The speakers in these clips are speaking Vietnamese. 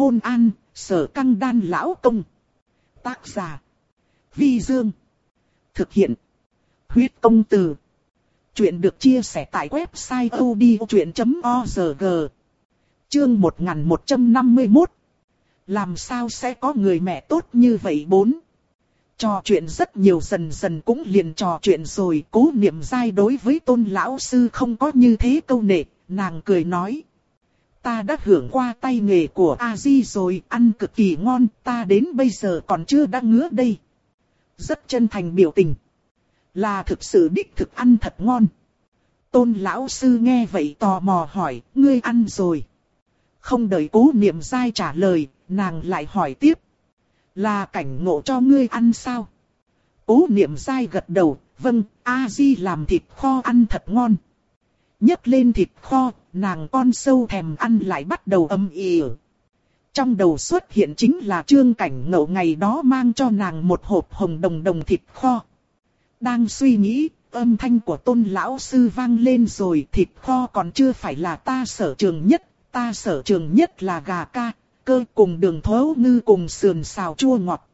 hôn an, sở căng đan lão công. Tác giả. Vi Dương. Thực hiện. Huyết công từ. Chuyện được chia sẻ tại website odchuyện.org. Chương 1151. Làm sao sẽ có người mẹ tốt như vậy bốn? Trò chuyện rất nhiều dần dần cũng liền trò chuyện rồi cố niệm dai đối với tôn lão sư không có như thế câu nệ, nàng cười nói. Ta đã hưởng qua tay nghề của A-di rồi, ăn cực kỳ ngon, ta đến bây giờ còn chưa đã ngứa đây. Rất chân thành biểu tình. Là thực sự đích thực ăn thật ngon. Tôn lão sư nghe vậy tò mò hỏi, ngươi ăn rồi. Không đợi cố niệm dai trả lời, nàng lại hỏi tiếp. Là cảnh ngộ cho ngươi ăn sao? Cố niệm dai gật đầu, vâng, A-di làm thịt kho ăn thật ngon. nhấc lên thịt kho, nàng con sâu thèm ăn lại bắt đầu âm ỉ. Trong đầu xuất hiện chính là trương cảnh ngậu ngày đó mang cho nàng một hộp hồng đồng đồng thịt kho. Đang suy nghĩ, âm thanh của tôn lão sư vang lên rồi thịt kho còn chưa phải là ta sở trường nhất, ta sở trường nhất là gà ca, cơ cùng đường thấu ngư cùng sườn xào chua ngọt.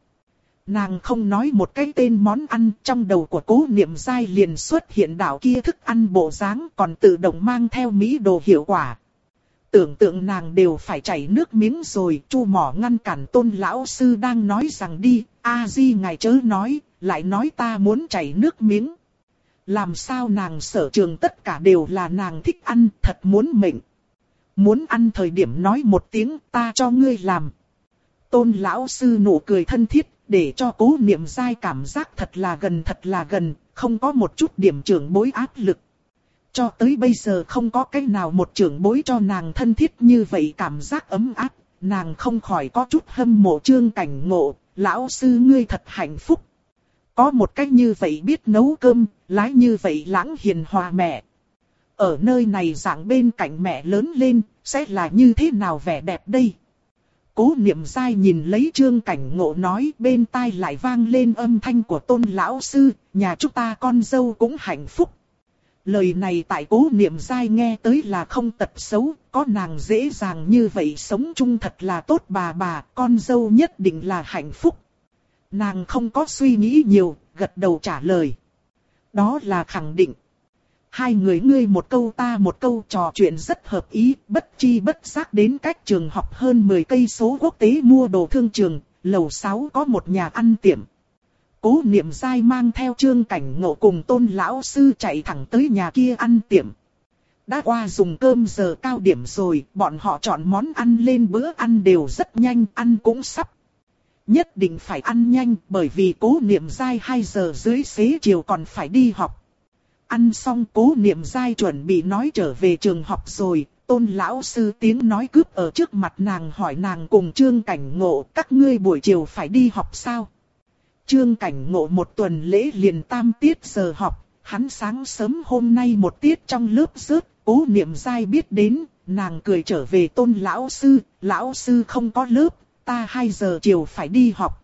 Nàng không nói một cái tên món ăn trong đầu của cố niệm dai liền xuất hiện đảo kia thức ăn bộ dáng còn tự động mang theo mỹ đồ hiệu quả. Tưởng tượng nàng đều phải chảy nước miếng rồi, chu mỏ ngăn cản tôn lão sư đang nói rằng đi, a di ngài chớ nói, lại nói ta muốn chảy nước miếng. Làm sao nàng sở trường tất cả đều là nàng thích ăn, thật muốn mệnh. Muốn ăn thời điểm nói một tiếng ta cho ngươi làm. Tôn lão sư nụ cười thân thiết, để cho cố niệm dai cảm giác thật là gần thật là gần, không có một chút điểm trưởng bối áp lực. Cho tới bây giờ không có cách nào một trưởng bối cho nàng thân thiết như vậy cảm giác ấm áp, nàng không khỏi có chút hâm mộ trương cảnh ngộ, lão sư ngươi thật hạnh phúc. Có một cách như vậy biết nấu cơm, lái như vậy lãng hiền hòa mẹ. Ở nơi này dạng bên cạnh mẹ lớn lên, sẽ là như thế nào vẻ đẹp đây? Cố niệm dai nhìn lấy trương cảnh ngộ nói bên tai lại vang lên âm thanh của tôn lão sư, nhà chúng ta con dâu cũng hạnh phúc. Lời này tại cố niệm dai nghe tới là không tật xấu, có nàng dễ dàng như vậy sống chung thật là tốt bà bà, con dâu nhất định là hạnh phúc. Nàng không có suy nghĩ nhiều, gật đầu trả lời. Đó là khẳng định. Hai người ngươi một câu ta một câu trò chuyện rất hợp ý, bất chi bất giác đến cách trường học hơn 10 cây số quốc tế mua đồ thương trường, lầu 6 có một nhà ăn tiệm. Cố niệm dai mang theo trương cảnh ngộ cùng tôn lão sư chạy thẳng tới nhà kia ăn tiệm. Đã qua dùng cơm giờ cao điểm rồi, bọn họ chọn món ăn lên bữa ăn đều rất nhanh, ăn cũng sắp. Nhất định phải ăn nhanh bởi vì cố niệm dai 2 giờ dưới xế chiều còn phải đi học. Ăn xong cố niệm dai chuẩn bị nói trở về trường học rồi, tôn lão sư tiếng nói cướp ở trước mặt nàng hỏi nàng cùng trương cảnh ngộ các ngươi buổi chiều phải đi học sao. Trương cảnh ngộ một tuần lễ liền tam tiết giờ học, hắn sáng sớm hôm nay một tiết trong lớp rớt, cố niệm dai biết đến, nàng cười trở về tôn lão sư, lão sư không có lớp, ta 2 giờ chiều phải đi học.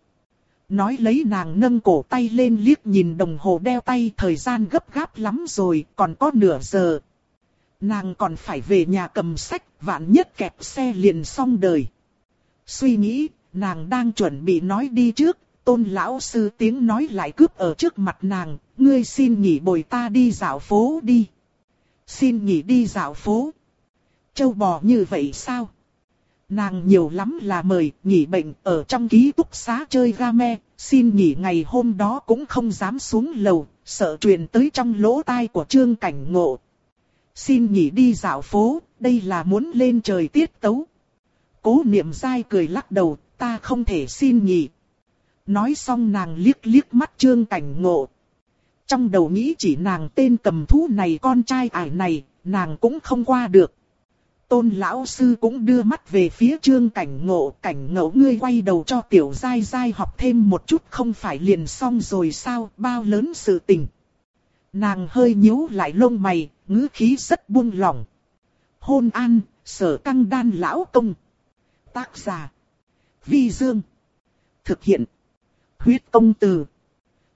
Nói lấy nàng nâng cổ tay lên liếc nhìn đồng hồ đeo tay thời gian gấp gáp lắm rồi, còn có nửa giờ. Nàng còn phải về nhà cầm sách, vạn nhất kẹp xe liền xong đời. Suy nghĩ, nàng đang chuẩn bị nói đi trước, tôn lão sư tiếng nói lại cướp ở trước mặt nàng, ngươi xin nghỉ bồi ta đi dạo phố đi. Xin nghỉ đi dạo phố. Châu bò như vậy sao? Nàng nhiều lắm là mời, nghỉ bệnh, ở trong ký túc xá chơi game, xin nghỉ ngày hôm đó cũng không dám xuống lầu, sợ truyền tới trong lỗ tai của trương cảnh ngộ. Xin nghỉ đi dạo phố, đây là muốn lên trời tiết tấu. Cố niệm dai cười lắc đầu, ta không thể xin nghỉ. Nói xong nàng liếc liếc mắt trương cảnh ngộ. Trong đầu nghĩ chỉ nàng tên cầm thú này con trai ải này, nàng cũng không qua được. Tôn lão sư cũng đưa mắt về phía trương cảnh ngộ, cảnh ngộ ngươi quay đầu cho tiểu giai giai học thêm một chút không phải liền xong rồi sao, bao lớn sự tình. Nàng hơi nhíu lại lông mày, ngữ khí rất buông lỏng. Hôn an, sở căng đan lão công. Tác giả. Vi Dương. Thực hiện. Huyết công từ.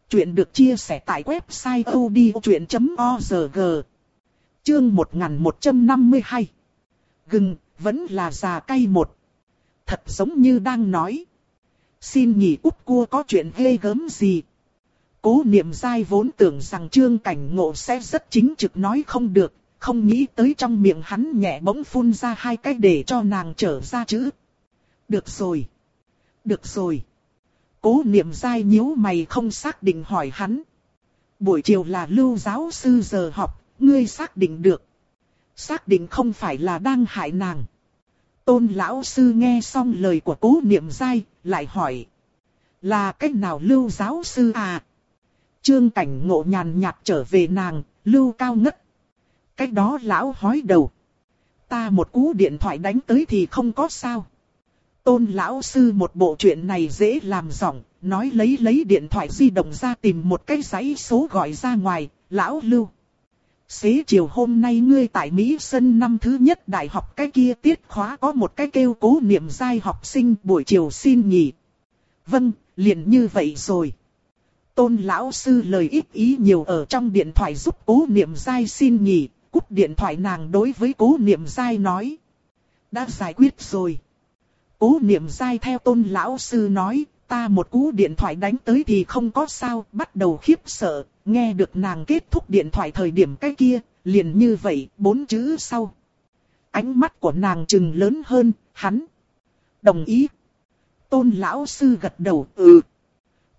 Chuyện được chia sẻ tại website odchuyện.org. Chương 1152 gừng, vẫn là già cay một. thật giống như đang nói. Xin nghỉ úp cua có chuyện ghê gớm gì. Cố niệm dai vốn tưởng rằng trương cảnh ngộ sẽ rất chính trực nói không được, không nghĩ tới trong miệng hắn nhẹ bỗng phun ra hai cái để cho nàng trở ra chữ. Được rồi. Được rồi. Cố niệm dai nhíu mày không xác định hỏi hắn. Buổi chiều là lưu giáo sư giờ học, ngươi xác định được. Xác định không phải là đang hại nàng. Tôn lão sư nghe xong lời của cố niệm dai, lại hỏi. Là cách nào lưu giáo sư à? Trương cảnh ngộ nhàn nhạt trở về nàng, lưu cao ngất. Cách đó lão hói đầu. Ta một cú điện thoại đánh tới thì không có sao. Tôn lão sư một bộ chuyện này dễ làm giọng, nói lấy lấy điện thoại di động ra tìm một cái giấy số gọi ra ngoài, lão lưu. Xế chiều hôm nay ngươi tại Mỹ Sân năm thứ nhất đại học cái kia tiết khóa có một cái kêu cố niệm giai học sinh buổi chiều xin nghỉ. Vâng, liền như vậy rồi. Tôn lão sư lời ít ý nhiều ở trong điện thoại giúp cố niệm giai xin nghỉ, cúp điện thoại nàng đối với cố niệm giai nói. Đã giải quyết rồi. Cố niệm giai theo tôn lão sư nói, ta một cú điện thoại đánh tới thì không có sao, bắt đầu khiếp sợ, nghe được nàng kết thúc điện thoại thời điểm cái kia, liền như vậy, bốn chữ sau. Ánh mắt của nàng trừng lớn hơn, hắn. Đồng ý. Tôn lão sư gật đầu, ừ.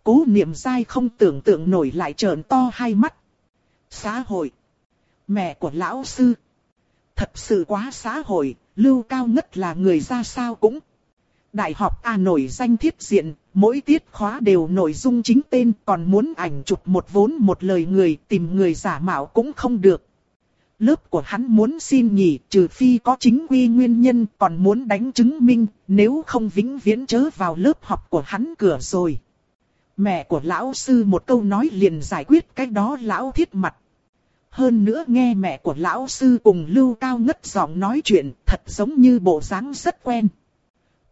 Cố niệm dai không tưởng tượng nổi lại trợn to hai mắt. Xã hội. Mẹ của lão sư. Thật sự quá xã hội, lưu cao ngất là người ra sao cũng. Đại học A nổi danh thiết diện, mỗi tiết khóa đều nội dung chính tên còn muốn ảnh chụp một vốn một lời người tìm người giả mạo cũng không được. Lớp của hắn muốn xin nghỉ trừ phi có chính quy nguyên nhân còn muốn đánh chứng minh nếu không vĩnh viễn chớ vào lớp học của hắn cửa rồi. Mẹ của lão sư một câu nói liền giải quyết cái đó lão thiết mặt. Hơn nữa nghe mẹ của lão sư cùng lưu cao ngất giọng nói chuyện thật giống như bộ dáng rất quen.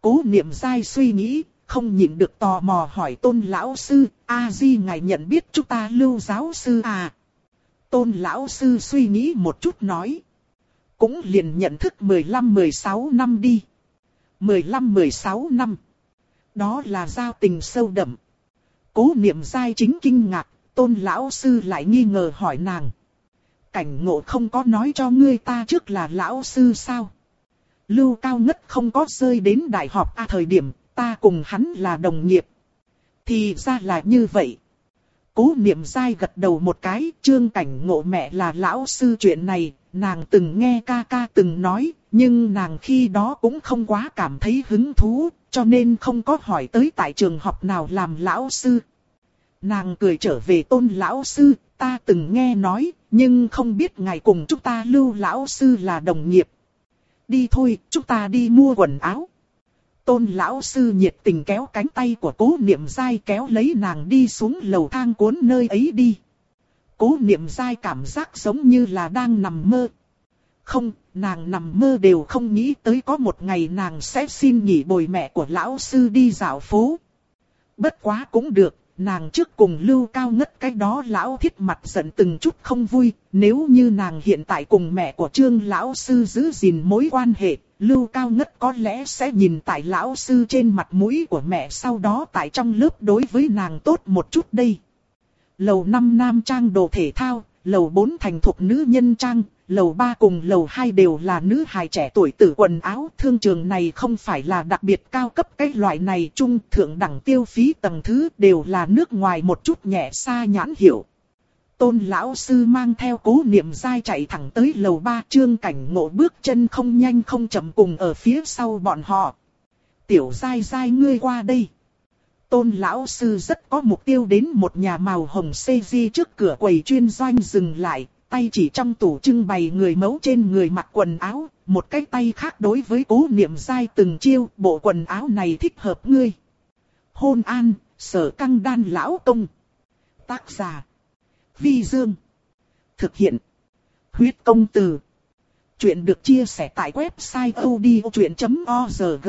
Cố niệm dai suy nghĩ, không nhịn được tò mò hỏi tôn lão sư, a di ngài nhận biết chúng ta lưu giáo sư à. Tôn lão sư suy nghĩ một chút nói. Cũng liền nhận thức 15-16 năm đi. 15-16 năm. Đó là giao tình sâu đậm. Cố niệm dai chính kinh ngạc, tôn lão sư lại nghi ngờ hỏi nàng. Cảnh ngộ không có nói cho ngươi ta trước là lão sư sao? Lưu Cao Ngất không có rơi đến đại học A thời điểm, ta cùng hắn là đồng nghiệp. Thì ra là như vậy. Cố niệm dai gật đầu một cái, trương cảnh ngộ mẹ là lão sư chuyện này, nàng từng nghe ca ca từng nói, nhưng nàng khi đó cũng không quá cảm thấy hứng thú, cho nên không có hỏi tới tại trường học nào làm lão sư. Nàng cười trở về tôn lão sư, ta từng nghe nói, nhưng không biết ngài cùng chúng ta lưu lão sư là đồng nghiệp đi thôi, chúng ta đi mua quần áo. Tôn lão sư nhiệt tình kéo cánh tay của cố niệm dai kéo lấy nàng đi xuống lầu thang cuốn nơi ấy đi. Cố niệm dai cảm giác giống như là đang nằm mơ. Không, nàng nằm mơ đều không nghĩ tới có một ngày nàng sẽ xin nghỉ bồi mẹ của lão sư đi dạo phố. Bất quá cũng được, nàng trước cùng lưu cao ngất cái đó lão thiết mặt giận từng chút không vui, nếu như nàng hiện tại cùng mẹ của trương lão sư giữ gìn mối quan hệ, lưu cao ngất có lẽ sẽ nhìn tại lão sư trên mặt mũi của mẹ sau đó tại trong lớp đối với nàng tốt một chút đây. Lầu 5 nam trang đồ thể thao, lầu 4 thành thuộc nữ nhân trang, lầu 3 cùng lầu 2 đều là nữ hài trẻ tuổi tử quần áo. Thương trường này không phải là đặc biệt cao cấp cái loại này trung thượng đẳng tiêu phí tầng thứ đều là nước ngoài một chút nhẹ xa nhãn hiệu. Tôn lão sư mang theo cố niệm dai chạy thẳng tới lầu 3 trương cảnh ngộ bước chân không nhanh không chậm cùng ở phía sau bọn họ. Tiểu dai dai ngươi qua đây. Tôn lão sư rất có mục tiêu đến một nhà màu hồng CG trước cửa quầy chuyên doanh dừng lại, tay chỉ trong tủ trưng bày người mẫu trên người mặc quần áo, một cái tay khác đối với cố niệm dai từng chiêu, bộ quần áo này thích hợp ngươi. Hôn an, sở căng đan lão công. Tác giả. Vi Dương. Thực hiện. Huyết công từ. Chuyện được chia sẻ tại website odchuyện.org.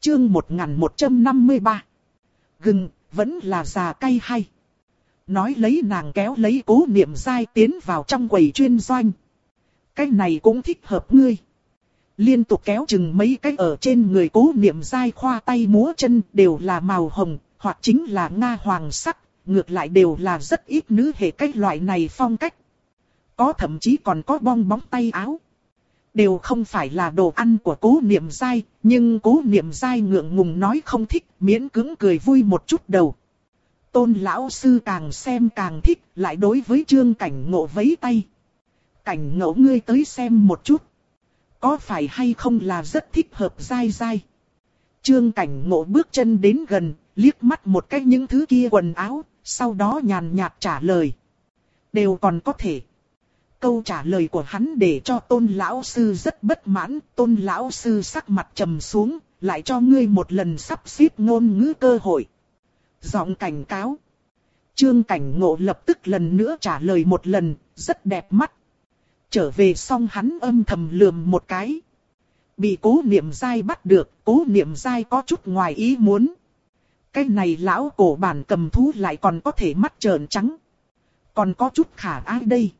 Chương 1153. Gừng, vẫn là già cay hay. Nói lấy nàng kéo lấy cố niệm dai tiến vào trong quầy chuyên doanh. Cái này cũng thích hợp ngươi. Liên tục kéo chừng mấy cái ở trên người cố niệm dai khoa tay múa chân đều là màu hồng, hoặc chính là nga hoàng sắc, ngược lại đều là rất ít nữ hệ cách loại này phong cách. Có thậm chí còn có bong bóng tay áo. Đều không phải là đồ ăn của cố niệm dai, nhưng cố niệm dai ngượng ngùng nói không thích, miễn cứng cười vui một chút đầu. Tôn lão sư càng xem càng thích, lại đối với trương cảnh ngộ vấy tay. Cảnh ngộ ngươi tới xem một chút. Có phải hay không là rất thích hợp dai dai. Trương cảnh ngộ bước chân đến gần, liếc mắt một cái những thứ kia quần áo, sau đó nhàn nhạt trả lời. Đều còn có thể. Câu trả lời của hắn để cho tôn lão sư rất bất mãn, tôn lão sư sắc mặt trầm xuống, lại cho ngươi một lần sắp xếp ngôn ngữ cơ hội. Giọng cảnh cáo. Trương cảnh ngộ lập tức lần nữa trả lời một lần, rất đẹp mắt. Trở về xong hắn âm thầm lườm một cái. Bị cố niệm dai bắt được, cố niệm dai có chút ngoài ý muốn. Cái này lão cổ bản cầm thú lại còn có thể mắt trợn trắng. Còn có chút khả ai đây.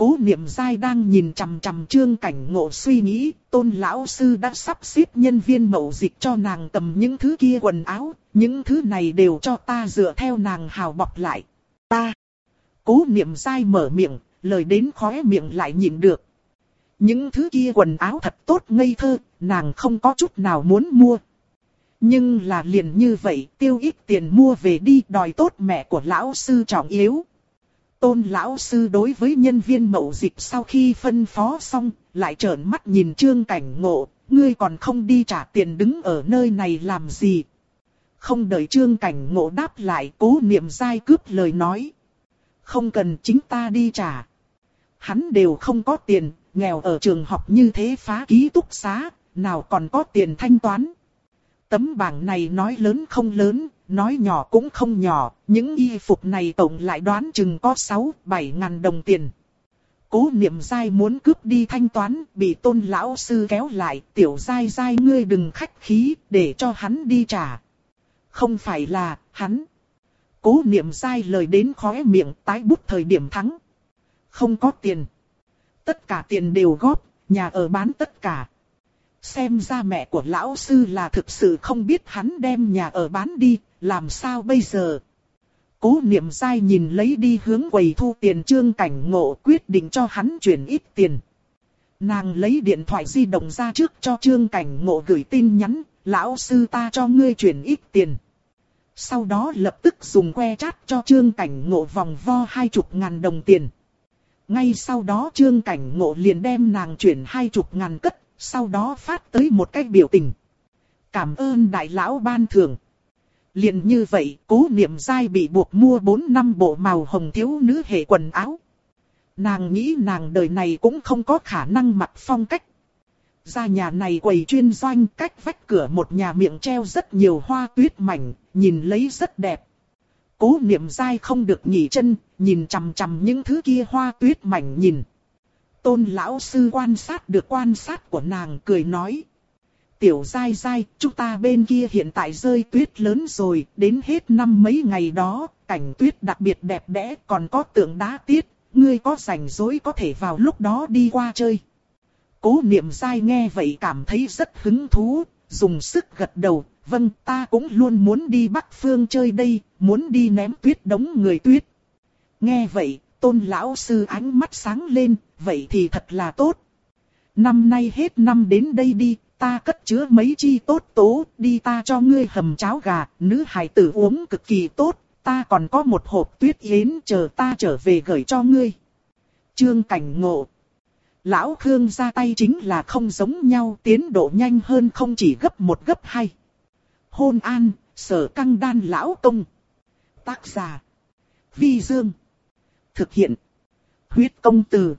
Cố niệm dai đang nhìn chằm chằm trương cảnh ngộ suy nghĩ, tôn lão sư đã sắp xếp nhân viên mậu dịch cho nàng tầm những thứ kia quần áo, những thứ này đều cho ta dựa theo nàng hào bọc lại. Ta. Cố niệm dai mở miệng, lời đến khóe miệng lại nhịn được. Những thứ kia quần áo thật tốt ngây thơ, nàng không có chút nào muốn mua. Nhưng là liền như vậy, tiêu ít tiền mua về đi đòi tốt mẹ của lão sư trọng yếu. Tôn lão sư đối với nhân viên mậu dịch sau khi phân phó xong, lại trợn mắt nhìn trương cảnh ngộ, ngươi còn không đi trả tiền đứng ở nơi này làm gì. Không đợi trương cảnh ngộ đáp lại cố niệm dai cướp lời nói. Không cần chính ta đi trả. Hắn đều không có tiền, nghèo ở trường học như thế phá ký túc xá, nào còn có tiền thanh toán. Tấm bảng này nói lớn không lớn, nói nhỏ cũng không nhỏ, những y phục này tổng lại đoán chừng có 6-7 ngàn đồng tiền. Cố niệm dai muốn cướp đi thanh toán, bị tôn lão sư kéo lại, tiểu dai dai ngươi đừng khách khí, để cho hắn đi trả. Không phải là, hắn. Cố niệm dai lời đến khóe miệng tái bút thời điểm thắng. Không có tiền. Tất cả tiền đều góp, nhà ở bán tất cả. Xem ra mẹ của lão sư là thực sự không biết hắn đem nhà ở bán đi, làm sao bây giờ? Cố niệm dai nhìn lấy đi hướng quầy thu tiền trương cảnh ngộ quyết định cho hắn chuyển ít tiền. Nàng lấy điện thoại di động ra trước cho trương cảnh ngộ gửi tin nhắn, lão sư ta cho ngươi chuyển ít tiền. Sau đó lập tức dùng que chát cho trương cảnh ngộ vòng vo hai chục ngàn đồng tiền. Ngay sau đó trương cảnh ngộ liền đem nàng chuyển hai chục ngàn cất, sau đó phát tới một cái biểu tình. Cảm ơn đại lão ban thưởng. Liền như vậy, cố niệm dai bị buộc mua 4 năm bộ màu hồng thiếu nữ hệ quần áo. Nàng nghĩ nàng đời này cũng không có khả năng mặc phong cách. Ra nhà này quầy chuyên doanh cách vách cửa một nhà miệng treo rất nhiều hoa tuyết mảnh, nhìn lấy rất đẹp. Cố niệm dai không được nghỉ chân, nhìn chằm chằm những thứ kia hoa tuyết mảnh nhìn. Tôn lão sư quan sát được quan sát của nàng cười nói. Tiểu dai dai, chúng ta bên kia hiện tại rơi tuyết lớn rồi, đến hết năm mấy ngày đó, cảnh tuyết đặc biệt đẹp đẽ, còn có tượng đá tiết, ngươi có rảnh rỗi có thể vào lúc đó đi qua chơi. Cố niệm dai nghe vậy cảm thấy rất hứng thú, dùng sức gật đầu, vâng ta cũng luôn muốn đi Bắc Phương chơi đây, muốn đi ném tuyết đống người tuyết. Nghe vậy, tôn lão sư ánh mắt sáng lên, vậy thì thật là tốt. Năm nay hết năm đến đây đi, ta cất chứa mấy chi tốt tố, đi ta cho ngươi hầm cháo gà, nữ hài tử uống cực kỳ tốt, ta còn có một hộp tuyết yến chờ ta trở về gửi cho ngươi. Trương Cảnh Ngộ Lão Khương ra tay chính là không giống nhau, tiến độ nhanh hơn không chỉ gấp một gấp hai. Hôn an, sở căng đan lão công. Tác giả. Vi Dương. Thực hiện. Huyết công từ.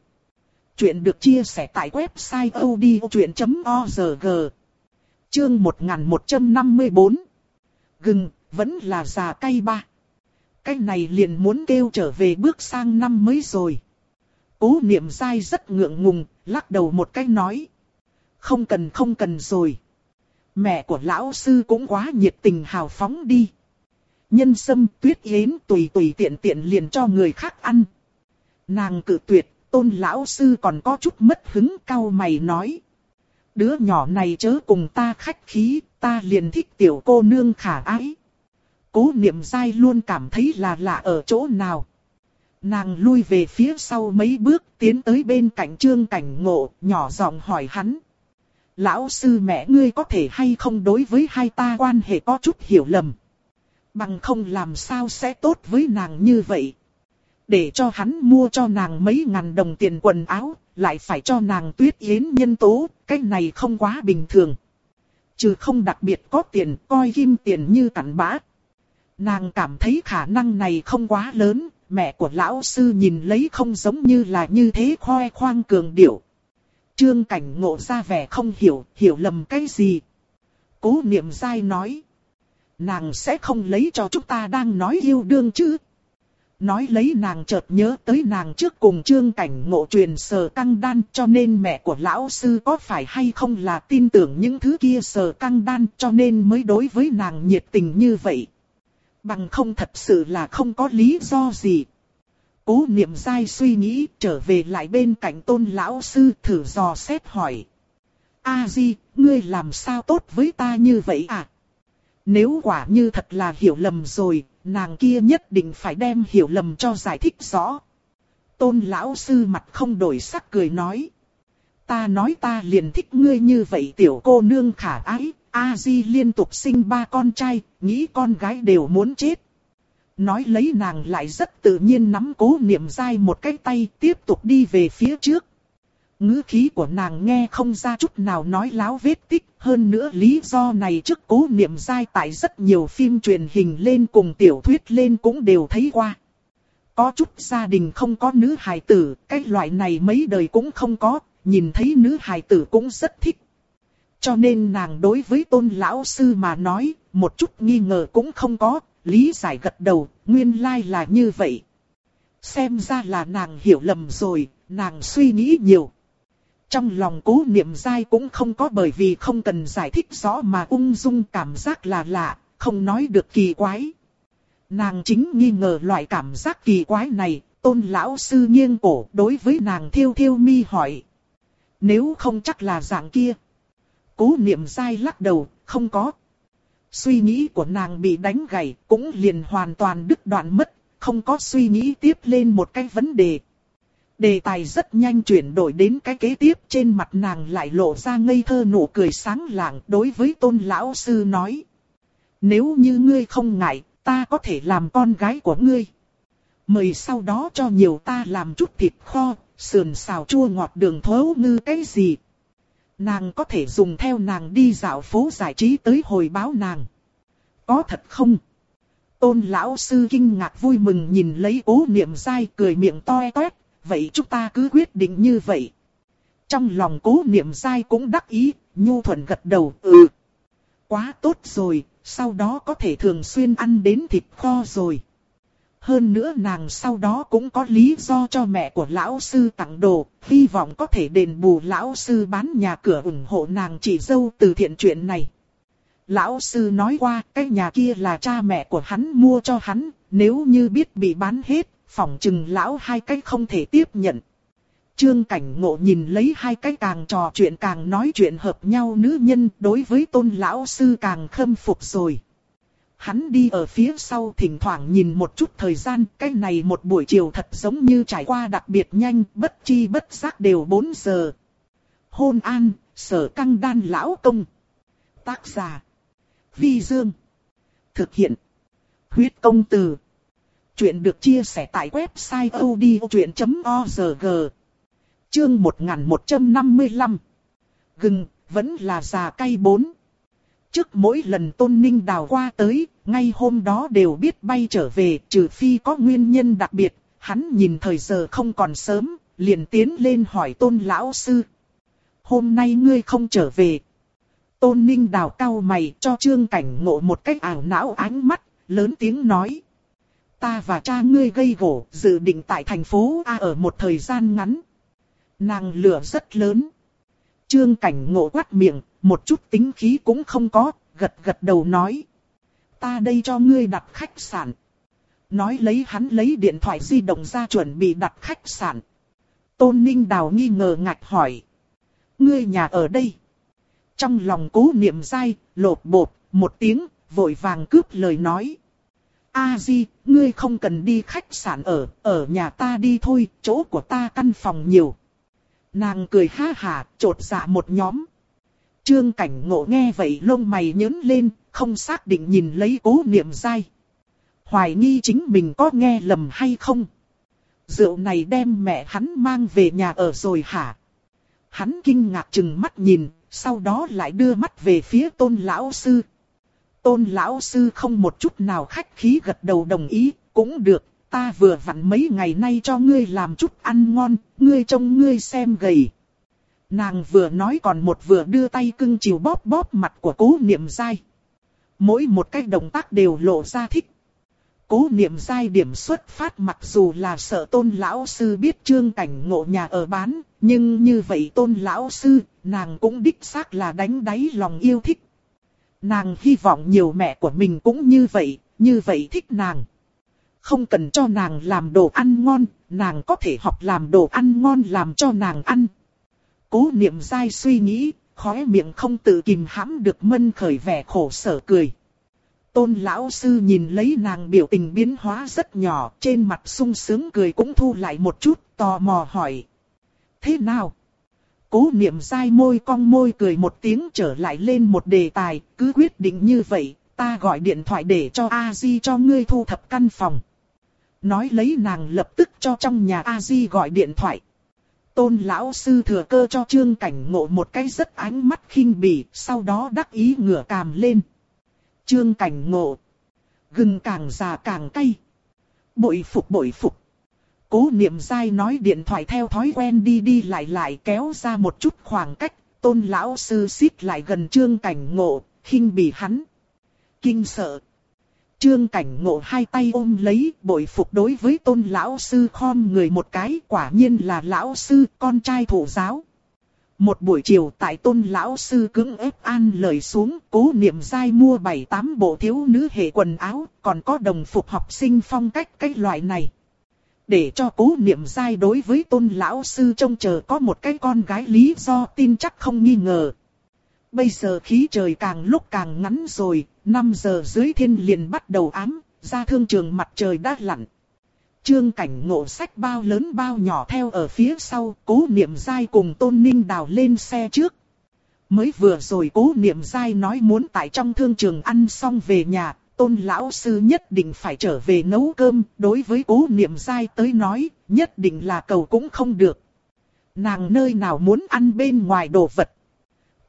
Chuyện được chia sẻ tại website odchuyện.org. Chương 1154. Gừng, vẫn là già cay ba. Cái này liền muốn kêu trở về bước sang năm mới rồi. Cố niệm dai rất ngượng ngùng, lắc đầu một cái nói. Không cần không cần rồi. Mẹ của lão sư cũng quá nhiệt tình hào phóng đi. Nhân sâm tuyết yến tùy tùy tiện tiện liền cho người khác ăn. Nàng cự tuyệt, tôn lão sư còn có chút mất hứng cao mày nói. Đứa nhỏ này chớ cùng ta khách khí, ta liền thích tiểu cô nương khả ái. Cố niệm dai luôn cảm thấy là lạ ở chỗ nào. Nàng lui về phía sau mấy bước tiến tới bên cạnh trương cảnh ngộ, nhỏ giọng hỏi hắn. Lão sư mẹ ngươi có thể hay không đối với hai ta quan hệ có chút hiểu lầm. Bằng không làm sao sẽ tốt với nàng như vậy. Để cho hắn mua cho nàng mấy ngàn đồng tiền quần áo, lại phải cho nàng tuyết yến nhân tố, cái này không quá bình thường. Trừ không đặc biệt có tiền, coi kim tiền như cặn bã. Nàng cảm thấy khả năng này không quá lớn, mẹ của lão sư nhìn lấy không giống như là như thế khoe khoang cường điệu. Trương cảnh ngộ ra vẻ không hiểu, hiểu lầm cái gì. Cố niệm dai nói. Nàng sẽ không lấy cho chúng ta đang nói yêu đương chứ. Nói lấy nàng chợt nhớ tới nàng trước cùng trương cảnh ngộ truyền sờ căng đan cho nên mẹ của lão sư có phải hay không là tin tưởng những thứ kia sờ căng đan cho nên mới đối với nàng nhiệt tình như vậy. Bằng không thật sự là không có lý do gì. Cố niệm dai suy nghĩ trở về lại bên cạnh tôn lão sư thử dò xét hỏi. A di, ngươi làm sao tốt với ta như vậy à? Nếu quả như thật là hiểu lầm rồi, nàng kia nhất định phải đem hiểu lầm cho giải thích rõ. Tôn lão sư mặt không đổi sắc cười nói. Ta nói ta liền thích ngươi như vậy tiểu cô nương khả ái, A Di liên tục sinh ba con trai, nghĩ con gái đều muốn chết. Nói lấy nàng lại rất tự nhiên nắm cố niệm dai một cái tay tiếp tục đi về phía trước ngữ khí của nàng nghe không ra chút nào nói láo vết tích, hơn nữa lý do này trước cố niệm dai tại rất nhiều phim truyền hình lên cùng tiểu thuyết lên cũng đều thấy qua. Có chút gia đình không có nữ hài tử, cái loại này mấy đời cũng không có, nhìn thấy nữ hài tử cũng rất thích. Cho nên nàng đối với tôn lão sư mà nói, một chút nghi ngờ cũng không có, lý giải gật đầu, nguyên lai là như vậy. Xem ra là nàng hiểu lầm rồi, nàng suy nghĩ nhiều. Trong lòng cố niệm dai cũng không có bởi vì không cần giải thích rõ mà ung dung cảm giác là lạ, không nói được kỳ quái. Nàng chính nghi ngờ loại cảm giác kỳ quái này, tôn lão sư nghiêng cổ đối với nàng thiêu thiêu mi hỏi. Nếu không chắc là dạng kia. Cố niệm dai lắc đầu, không có. Suy nghĩ của nàng bị đánh gãy, cũng liền hoàn toàn đứt đoạn mất, không có suy nghĩ tiếp lên một cái vấn đề. Đề tài rất nhanh chuyển đổi đến cái kế tiếp trên mặt nàng lại lộ ra ngây thơ nụ cười sáng lạng đối với tôn lão sư nói. Nếu như ngươi không ngại, ta có thể làm con gái của ngươi. Mời sau đó cho nhiều ta làm chút thịt kho, sườn xào chua ngọt đường thấu ngư cái gì. Nàng có thể dùng theo nàng đi dạo phố giải trí tới hồi báo nàng. Có thật không? Tôn lão sư kinh ngạc vui mừng nhìn lấy cố niệm dai cười miệng toe toét, vậy chúng ta cứ quyết định như vậy. Trong lòng cố niệm dai cũng đắc ý, nhu thuận gật đầu, ừ. Quá tốt rồi, sau đó có thể thường xuyên ăn đến thịt kho rồi. Hơn nữa nàng sau đó cũng có lý do cho mẹ của lão sư tặng đồ, hy vọng có thể đền bù lão sư bán nhà cửa ủng hộ nàng chỉ dâu từ thiện chuyện này. Lão sư nói qua cái nhà kia là cha mẹ của hắn mua cho hắn, nếu như biết bị bán hết, phòng chừng lão hai cái không thể tiếp nhận. Trương Cảnh Ngộ nhìn lấy hai cái càng trò chuyện càng nói chuyện hợp nhau nữ nhân đối với tôn lão sư càng khâm phục rồi. Hắn đi ở phía sau thỉnh thoảng nhìn một chút thời gian, cái này một buổi chiều thật giống như trải qua đặc biệt nhanh, bất chi bất giác đều 4 giờ. Hôn an, sở căng đan lão công. Tác giả. Vi Dương. Thực hiện. Huyết công từ. Chuyện được chia sẻ tại website odchuyện.org. Chương 1155. Gừng, vẫn là già cay bốn. Trước mỗi lần tôn ninh đào qua tới, ngay hôm đó đều biết bay trở về, trừ phi có nguyên nhân đặc biệt, hắn nhìn thời giờ không còn sớm, liền tiến lên hỏi tôn lão sư. Hôm nay ngươi không trở về. Tôn ninh đào cao mày cho trương cảnh ngộ một cách ảo não ánh mắt, lớn tiếng nói. Ta và cha ngươi gây gỗ, dự định tại thành phố A ở một thời gian ngắn. Nàng lửa rất lớn. Trương cảnh ngộ quát miệng, một chút tính khí cũng không có, gật gật đầu nói. Ta đây cho ngươi đặt khách sạn. Nói lấy hắn lấy điện thoại di động ra chuẩn bị đặt khách sạn. Tôn Ninh Đào nghi ngờ ngạch hỏi. Ngươi nhà ở đây. Trong lòng cố niệm dai, lột bột, một tiếng, vội vàng cướp lời nói. A Di, ngươi không cần đi khách sạn ở, ở nhà ta đi thôi, chỗ của ta căn phòng nhiều. Nàng cười ha hà, trột dạ một nhóm. Trương cảnh ngộ nghe vậy lông mày nhớn lên, không xác định nhìn lấy cố niệm dai. Hoài nghi chính mình có nghe lầm hay không. Rượu này đem mẹ hắn mang về nhà ở rồi hả? Hắn kinh ngạc chừng mắt nhìn, sau đó lại đưa mắt về phía tôn lão sư. Tôn lão sư không một chút nào khách khí gật đầu đồng ý, cũng được, ta vừa vặn mấy ngày nay cho ngươi làm chút ăn ngon, ngươi trông ngươi xem gầy. Nàng vừa nói còn một vừa đưa tay cưng chiều bóp bóp mặt của cố niệm dai. Mỗi một cái động tác đều lộ ra thích. Cố niệm dai điểm xuất phát mặc dù là sợ tôn lão sư biết trương cảnh ngộ nhà ở bán, nhưng như vậy tôn lão sư, nàng cũng đích xác là đánh đáy lòng yêu thích. Nàng hy vọng nhiều mẹ của mình cũng như vậy, như vậy thích nàng. Không cần cho nàng làm đồ ăn ngon, nàng có thể học làm đồ ăn ngon làm cho nàng ăn. Cố niệm dai suy nghĩ, khóe miệng không tự kìm hãm được mân khởi vẻ khổ sở cười. Tôn lão sư nhìn lấy nàng biểu tình biến hóa rất nhỏ, trên mặt sung sướng cười cũng thu lại một chút, tò mò hỏi. Thế nào? Cố niệm dai môi cong môi cười một tiếng trở lại lên một đề tài, cứ quyết định như vậy, ta gọi điện thoại để cho A-di cho ngươi thu thập căn phòng. Nói lấy nàng lập tức cho trong nhà A-di gọi điện thoại. Tôn lão sư thừa cơ cho trương cảnh ngộ một cái rất ánh mắt khinh bỉ, sau đó đắc ý ngửa càm lên. Trương cảnh ngộ. Gừng càng già càng cay. Bội phục bội phục. Cố niệm dai nói điện thoại theo thói quen đi đi lại lại kéo ra một chút khoảng cách. Tôn lão sư xít lại gần trương cảnh ngộ, khinh bỉ hắn. Kinh sợ. Trương cảnh ngộ hai tay ôm lấy, bội phục đối với tôn lão sư khom người một cái, quả nhiên là lão sư, con trai thủ giáo. Một buổi chiều tại tôn lão sư cứng ép an lời xuống, cố niệm dai mua bảy tám bộ thiếu nữ hệ quần áo, còn có đồng phục học sinh phong cách cái loại này. Để cho cố niệm dai đối với tôn lão sư trông chờ có một cái con gái lý do tin chắc không nghi ngờ. Bây giờ khí trời càng lúc càng ngắn rồi, 5 giờ dưới thiên liền bắt đầu ám, ra thương trường mặt trời đã lặn. Trương cảnh ngộ sách bao lớn bao nhỏ theo ở phía sau, cố niệm dai cùng tôn ninh đào lên xe trước. Mới vừa rồi cố niệm dai nói muốn tại trong thương trường ăn xong về nhà, tôn lão sư nhất định phải trở về nấu cơm, đối với cố niệm dai tới nói, nhất định là cầu cũng không được. Nàng nơi nào muốn ăn bên ngoài đồ vật.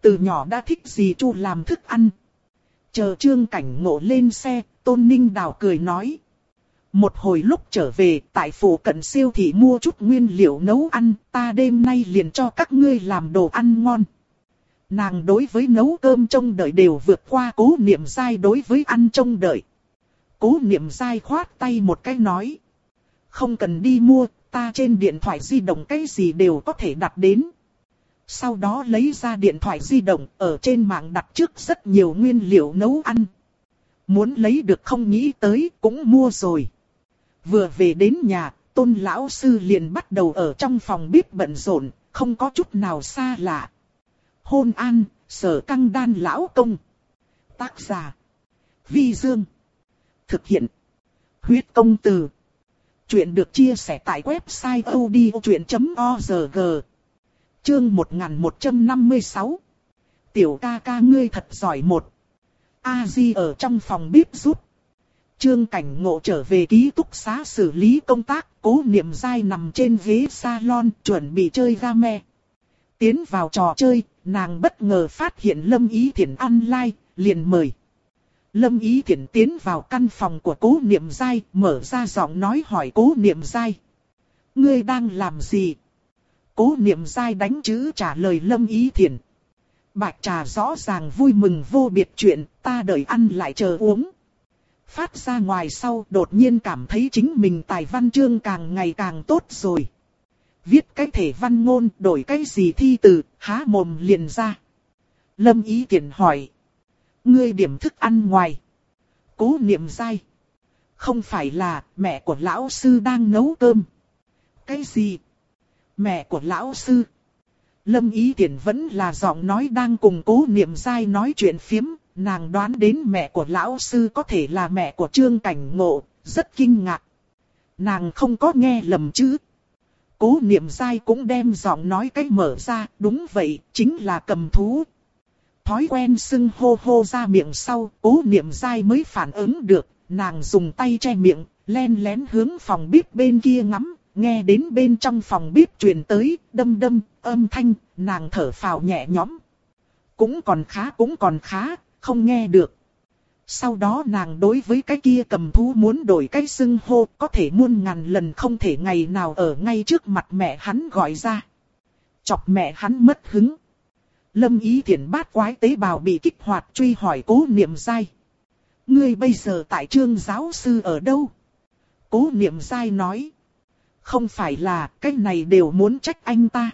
Từ nhỏ đã thích gì chu làm thức ăn. Chờ trương cảnh ngộ lên xe, tôn ninh đào cười nói. Một hồi lúc trở về, tại phủ cận siêu thị mua chút nguyên liệu nấu ăn, ta đêm nay liền cho các ngươi làm đồ ăn ngon. Nàng đối với nấu cơm trông đợi đều vượt qua cố niệm dai đối với ăn trông đợi. Cố niệm dai khoát tay một cái nói. Không cần đi mua, ta trên điện thoại di động cái gì đều có thể đặt đến. Sau đó lấy ra điện thoại di động, ở trên mạng đặt trước rất nhiều nguyên liệu nấu ăn. Muốn lấy được không nghĩ tới, cũng mua rồi. Vừa về đến nhà, tôn lão sư liền bắt đầu ở trong phòng bếp bận rộn, không có chút nào xa lạ. Hôn an, sở căng đan lão công. Tác giả. Vi Dương. Thực hiện. Huyết công từ. Chuyện được chia sẻ tại website odchuyện.org. Chương 1156. Tiểu ca ca ngươi thật giỏi một. A Di ở trong phòng bếp giúp. Trương Cảnh Ngộ trở về ký túc xá xử lý công tác, cố niệm dai nằm trên ghế salon chuẩn bị chơi game. Tiến vào trò chơi, nàng bất ngờ phát hiện Lâm Ý Thiển online, liền mời. Lâm Ý Thiển tiến vào căn phòng của cố niệm dai, mở ra giọng nói hỏi cố niệm dai. Ngươi đang làm gì? Cố niệm dai đánh chữ trả lời Lâm Ý Thiển. Bạch trà rõ ràng vui mừng vô biệt chuyện, ta đợi ăn lại chờ uống phát ra ngoài sau đột nhiên cảm thấy chính mình tài văn chương càng ngày càng tốt rồi. Viết cái thể văn ngôn đổi cái gì thi từ, há mồm liền ra. Lâm ý tiện hỏi. Ngươi điểm thức ăn ngoài. Cố niệm sai. Không phải là mẹ của lão sư đang nấu cơm. Cái gì? Mẹ của lão sư. Lâm Ý Tiễn vẫn là giọng nói đang cùng cố niệm sai nói chuyện phiếm, nàng đoán đến mẹ của lão sư có thể là mẹ của Trương Cảnh Ngộ, rất kinh ngạc. Nàng không có nghe lầm chứ. Cố niệm dai cũng đem giọng nói cách mở ra, đúng vậy, chính là cầm thú. Thói quen sưng hô hô ra miệng sau, cố niệm dai mới phản ứng được, nàng dùng tay che miệng, len lén hướng phòng bếp bên kia ngắm, nghe đến bên trong phòng bếp truyền tới, đâm đâm, âm thanh, nàng thở phào nhẹ nhõm. Cũng còn khá cũng còn khá, không nghe được. Sau đó nàng đối với cái kia cầm thú muốn đổi cái xưng hô, có thể muôn ngàn lần không thể ngày nào ở ngay trước mặt mẹ hắn gọi ra. Chọc mẹ hắn mất hứng. Lâm ý thiện bát quái tế bào bị kích hoạt truy hỏi cố niệm dai. Ngươi bây giờ tại trương giáo sư ở đâu? Cố niệm dai nói. Không phải là, cái này đều muốn trách anh ta.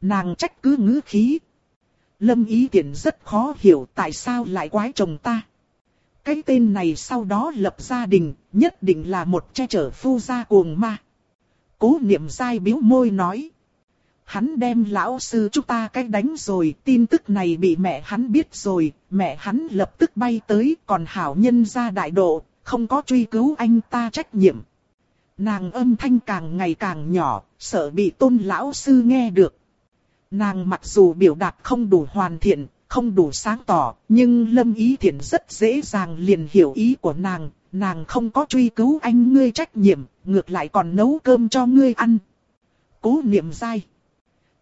Nàng trách cứ ngữ khí. Lâm ý tiện rất khó hiểu tại sao lại quái chồng ta. Cái tên này sau đó lập gia đình, nhất định là một che chở phu gia cuồng ma. Cố niệm dai biếu môi nói. Hắn đem lão sư chúng ta cách đánh rồi, tin tức này bị mẹ hắn biết rồi, mẹ hắn lập tức bay tới, còn hảo nhân ra đại độ, không có truy cứu anh ta trách nhiệm. Nàng âm thanh càng ngày càng nhỏ, sợ bị tôn lão sư nghe được. Nàng mặc dù biểu đạt không đủ hoàn thiện, không đủ sáng tỏ, nhưng Lâm Ý Thiển rất dễ dàng liền hiểu ý của nàng. Nàng không có truy cứu anh ngươi trách nhiệm, ngược lại còn nấu cơm cho ngươi ăn. Cố niệm dai.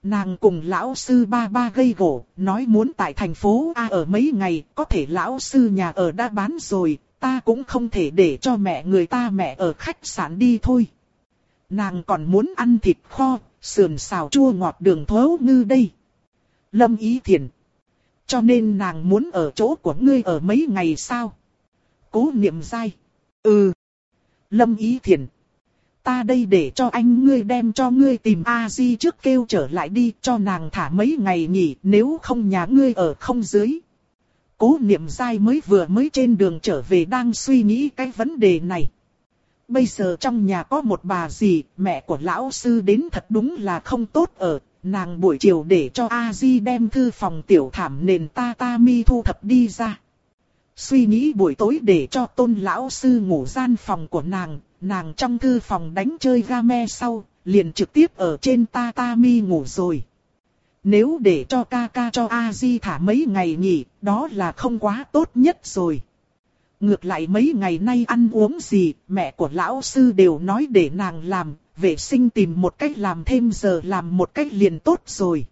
Nàng cùng lão sư ba ba gây gỗ, nói muốn tại thành phố A ở mấy ngày, có thể lão sư nhà ở đã bán rồi, ta cũng không thể để cho mẹ người ta mẹ ở khách sạn đi thôi. Nàng còn muốn ăn thịt kho, sườn xào chua ngọt đường thấu ngư đây. Lâm ý thiền. Cho nên nàng muốn ở chỗ của ngươi ở mấy ngày sao? Cố niệm dai. Ừ. Lâm ý thiền. Ta đây để cho anh ngươi đem cho ngươi tìm A-di trước kêu trở lại đi cho nàng thả mấy ngày nghỉ nếu không nhà ngươi ở không dưới. Cố niệm dai mới vừa mới trên đường trở về đang suy nghĩ cái vấn đề này. Bây giờ trong nhà có một bà gì, mẹ của lão sư đến thật đúng là không tốt ở, nàng buổi chiều để cho A-di đem thư phòng tiểu thảm nền ta ta mi thu thập đi ra. Suy nghĩ buổi tối để cho tôn lão sư ngủ gian phòng của nàng, nàng trong thư phòng đánh chơi game sau, liền trực tiếp ở trên tatami ngủ rồi. Nếu để cho ca ca cho A-di thả mấy ngày nghỉ, đó là không quá tốt nhất rồi. Ngược lại mấy ngày nay ăn uống gì, mẹ của lão sư đều nói để nàng làm, vệ sinh tìm một cách làm thêm giờ làm một cách liền tốt rồi.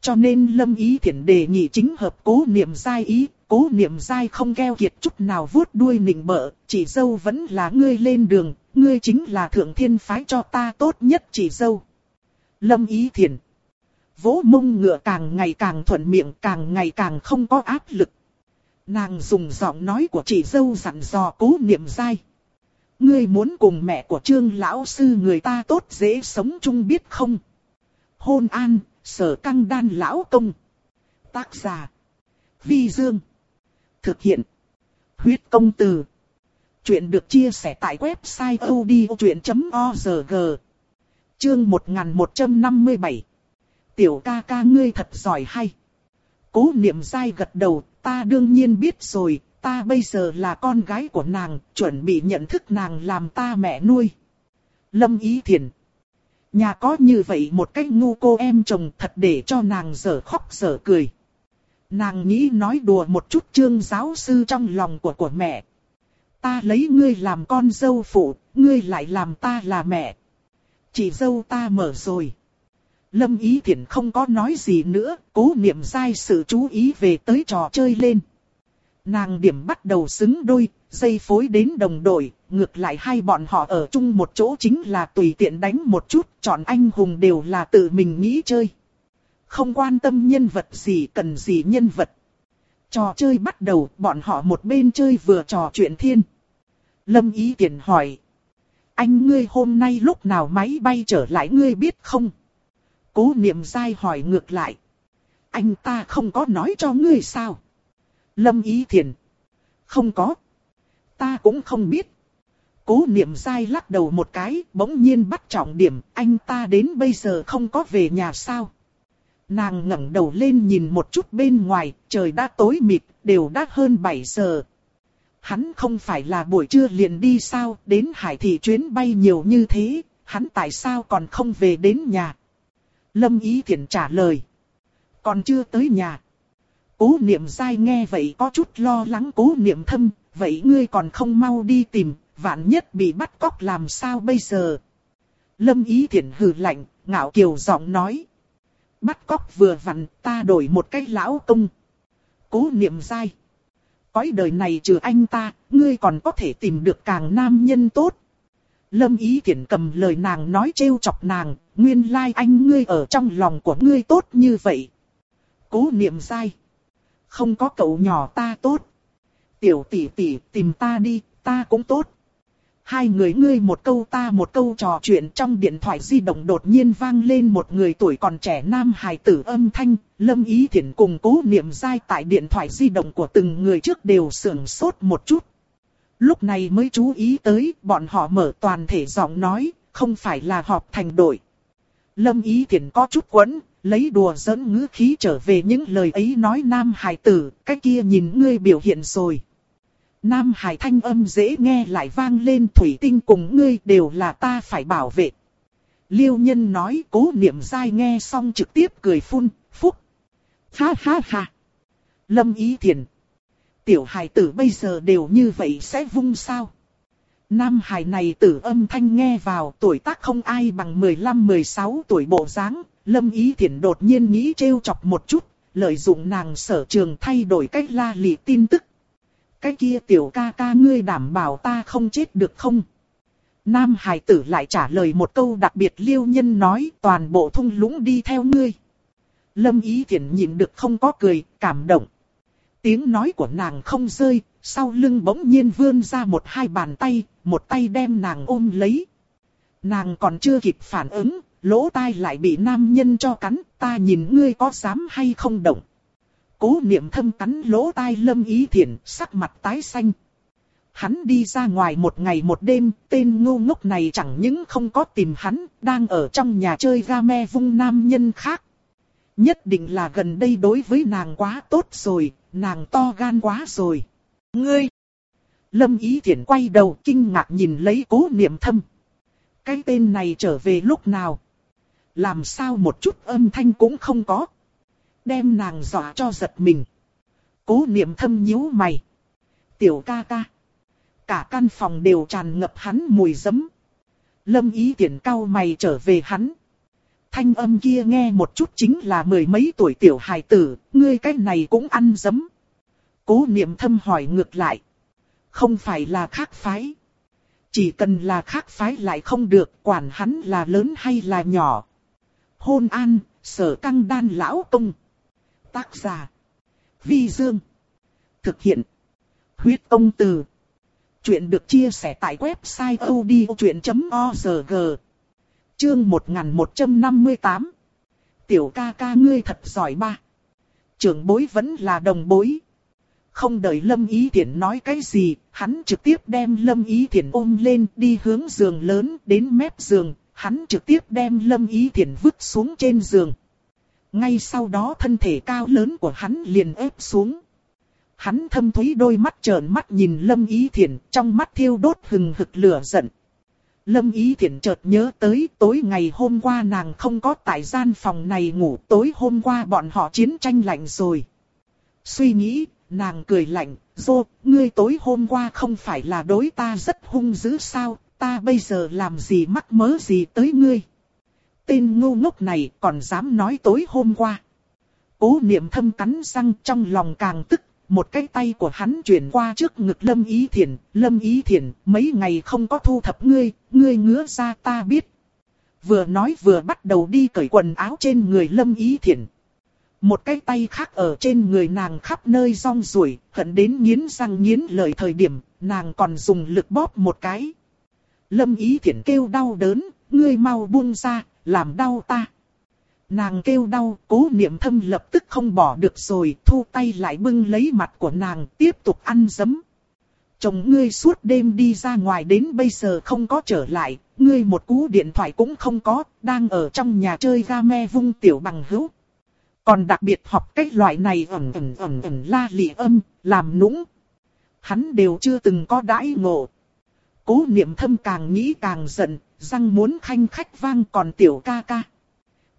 Cho nên lâm ý thiện đề nghị chính hợp cố niệm giai ý, cố niệm giai không keo kiệt chút nào vuốt đuôi nịnh bợ, chỉ dâu vẫn là ngươi lên đường, ngươi chính là thượng thiên phái cho ta tốt nhất chỉ dâu. Lâm ý thiện. Vỗ mông ngựa càng ngày càng thuận miệng càng ngày càng không có áp lực. Nàng dùng giọng nói của chị dâu dặn dò cố niệm dai. Ngươi muốn cùng mẹ của trương lão sư người ta tốt dễ sống chung biết không? Hôn an, sở căng đan lão công. Tác giả. Vi Dương. Thực hiện. Huyết công từ. Chuyện được chia sẻ tại website odchuyện.org. Chương 1157. Tiểu ca ca ngươi thật giỏi hay. Cố niệm dai gật đầu, ta đương nhiên biết rồi, ta bây giờ là con gái của nàng, chuẩn bị nhận thức nàng làm ta mẹ nuôi. Lâm Ý Thiền. Nhà có như vậy một cách ngu cô em chồng thật để cho nàng dở khóc dở cười. Nàng nghĩ nói đùa một chút trương giáo sư trong lòng của của mẹ. Ta lấy ngươi làm con dâu phụ, ngươi lại làm ta là mẹ. Chị dâu ta mở rồi. Lâm Ý Thiển không có nói gì nữa, cố niệm dai sự chú ý về tới trò chơi lên. Nàng điểm bắt đầu xứng đôi, dây phối đến đồng đội, ngược lại hai bọn họ ở chung một chỗ chính là tùy tiện đánh một chút, chọn anh hùng đều là tự mình nghĩ chơi. Không quan tâm nhân vật gì cần gì nhân vật. Trò chơi bắt đầu, bọn họ một bên chơi vừa trò chuyện thiên. Lâm Ý Tiền hỏi. Anh ngươi hôm nay lúc nào máy bay trở lại ngươi biết không? Cố niệm dai hỏi ngược lại. Anh ta không có nói cho ngươi sao? Lâm Ý Thiền. Không có. Ta cũng không biết. Cố niệm dai lắc đầu một cái, bỗng nhiên bắt trọng điểm, anh ta đến bây giờ không có về nhà sao. Nàng ngẩng đầu lên nhìn một chút bên ngoài, trời đã tối mịt, đều đã hơn 7 giờ. Hắn không phải là buổi trưa liền đi sao, đến hải thị chuyến bay nhiều như thế, hắn tại sao còn không về đến nhà? Lâm Ý Thiển trả lời. Còn chưa tới nhà. Cố niệm dai nghe vậy có chút lo lắng cố niệm thâm, vậy ngươi còn không mau đi tìm, vạn nhất bị bắt cóc làm sao bây giờ? Lâm Ý Thiển hừ lạnh, ngạo kiều giọng nói. Bắt cóc vừa vặn, ta đổi một cái lão công. Cố niệm dai. Cõi đời này trừ anh ta, ngươi còn có thể tìm được càng nam nhân tốt. Lâm Ý Thiển cầm lời nàng nói trêu chọc nàng, nguyên lai like anh ngươi ở trong lòng của ngươi tốt như vậy. Cố niệm dai. Không có cậu nhỏ ta tốt. Tiểu tỷ tỷ tìm ta đi, ta cũng tốt. Hai người ngươi một câu ta một câu trò chuyện trong điện thoại di động đột nhiên vang lên một người tuổi còn trẻ nam hài tử âm thanh, lâm ý thiện cùng cố niệm dai tại điện thoại di động của từng người trước đều sưởng sốt một chút. Lúc này mới chú ý tới bọn họ mở toàn thể giọng nói, không phải là họp thành đội. Lâm ý thiện có chút quấn, lấy đùa dẫn ngữ khí trở về những lời ấy nói nam Hải tử, cái kia nhìn ngươi biểu hiện rồi. Nam Hải thanh âm dễ nghe lại vang lên thủy tinh cùng ngươi đều là ta phải bảo vệ. Liêu nhân nói cố niệm dai nghe xong trực tiếp cười phun, phúc. Ha ha ha. Lâm ý thiền. Tiểu hải tử bây giờ đều như vậy sẽ vung sao. Nam hải này tử âm thanh nghe vào tuổi tác không ai bằng 15-16 tuổi bộ dáng. Lâm ý thiển đột nhiên nghĩ trêu chọc một chút, lợi dụng nàng sở trường thay đổi cách la lị tin tức cái kia tiểu ca ca ngươi đảm bảo ta không chết được không? Nam hải tử lại trả lời một câu đặc biệt liêu nhân nói toàn bộ thung lũng đi theo ngươi. Lâm ý thiện nhìn được không có cười, cảm động. Tiếng nói của nàng không rơi, sau lưng bỗng nhiên vươn ra một hai bàn tay, một tay đem nàng ôm lấy. Nàng còn chưa kịp phản ứng, lỗ tai lại bị nam nhân cho cắn, ta nhìn ngươi có dám hay không động. Cố niệm thâm cắn lỗ tai lâm ý thiện, sắc mặt tái xanh. Hắn đi ra ngoài một ngày một đêm, tên ngu ngốc này chẳng những không có tìm hắn, đang ở trong nhà chơi game vung nam nhân khác. Nhất định là gần đây đối với nàng quá tốt rồi, nàng to gan quá rồi. Ngươi! Lâm ý thiện quay đầu kinh ngạc nhìn lấy cố niệm thâm. Cái tên này trở về lúc nào? Làm sao một chút âm thanh cũng không có? Đem nàng dọa cho giật mình. Cố niệm thâm nhíu mày. Tiểu ca ca. Cả căn phòng đều tràn ngập hắn mùi giấm. Lâm ý tiện cao mày trở về hắn. Thanh âm kia nghe một chút chính là mười mấy tuổi tiểu hài tử, ngươi cái này cũng ăn giấm. Cố niệm thâm hỏi ngược lại. Không phải là khác phái. Chỉ cần là khác phái lại không được, quản hắn là lớn hay là nhỏ. Hôn an, sở căng đan lão công. Tác giả. Vi Dương. Thực hiện. Huyết công từ. Chuyện được chia sẻ tại website odchuyện.org. Chương 1158. Tiểu ca ca ngươi thật giỏi ba. Trưởng bối vẫn là đồng bối. Không đợi Lâm Ý Thiển nói cái gì, hắn trực tiếp đem Lâm Ý Thiển ôm lên đi hướng giường lớn đến mép giường, hắn trực tiếp đem Lâm Ý Thiển vứt xuống trên giường. Ngay sau đó thân thể cao lớn của hắn liền ép xuống. Hắn thâm thúy đôi mắt trợn mắt nhìn Lâm Ý Thiển, trong mắt thiêu đốt hừng hực lửa giận. Lâm Ý Thiển chợt nhớ tới tối ngày hôm qua nàng không có tại gian phòng này ngủ tối hôm qua bọn họ chiến tranh lạnh rồi. Suy nghĩ, nàng cười lạnh, dô, ngươi tối hôm qua không phải là đối ta rất hung dữ sao, ta bây giờ làm gì mắc mớ gì tới ngươi tên ngu ngốc này còn dám nói tối hôm qua. Cố niệm thâm cắn răng trong lòng càng tức, một cái tay của hắn chuyển qua trước ngực Lâm Ý Thiển, Lâm Ý Thiển, mấy ngày không có thu thập ngươi, ngươi ngứa ra ta biết. Vừa nói vừa bắt đầu đi cởi quần áo trên người Lâm Ý Thiển. Một cái tay khác ở trên người nàng khắp nơi rong ruổi, hận đến nghiến răng nghiến lợi thời điểm, nàng còn dùng lực bóp một cái. Lâm Ý Thiển kêu đau đớn, ngươi mau buông ra, làm đau ta. Nàng kêu đau, cố niệm thâm lập tức không bỏ được rồi, thu tay lại bưng lấy mặt của nàng, tiếp tục ăn dấm. Chồng ngươi suốt đêm đi ra ngoài đến bây giờ không có trở lại, ngươi một cú điện thoại cũng không có, đang ở trong nhà chơi game vung tiểu bằng hữu. Còn đặc biệt học cái loại này ẩn ẩn ẩn ẩn la lị âm, làm nũng. Hắn đều chưa từng có đãi ngộ. Cố niệm thâm càng nghĩ càng giận, răng muốn khanh khách vang còn tiểu ca ca.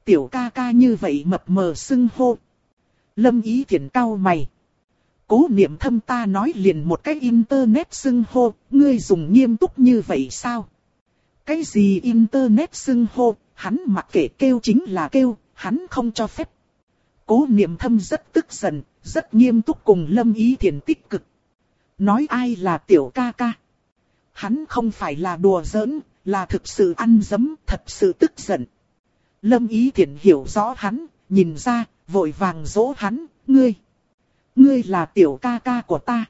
Tiểu ca ca như vậy mập mờ sưng hô. Lâm ý thiện cao mày. Cố niệm thâm ta nói liền một cái internet sưng hô, ngươi dùng nghiêm túc như vậy sao? Cái gì internet sưng hô, hắn mặc kệ kêu chính là kêu, hắn không cho phép. Cố niệm thâm rất tức giận, rất nghiêm túc cùng lâm ý thiện tích cực. Nói ai là tiểu ca ca? Hắn không phải là đùa giỡn, là thực sự ăn dấm, thật sự tức giận. Lâm ý Thiển hiểu rõ hắn, nhìn ra, vội vàng dỗ hắn, ngươi. Ngươi là tiểu ca ca của ta.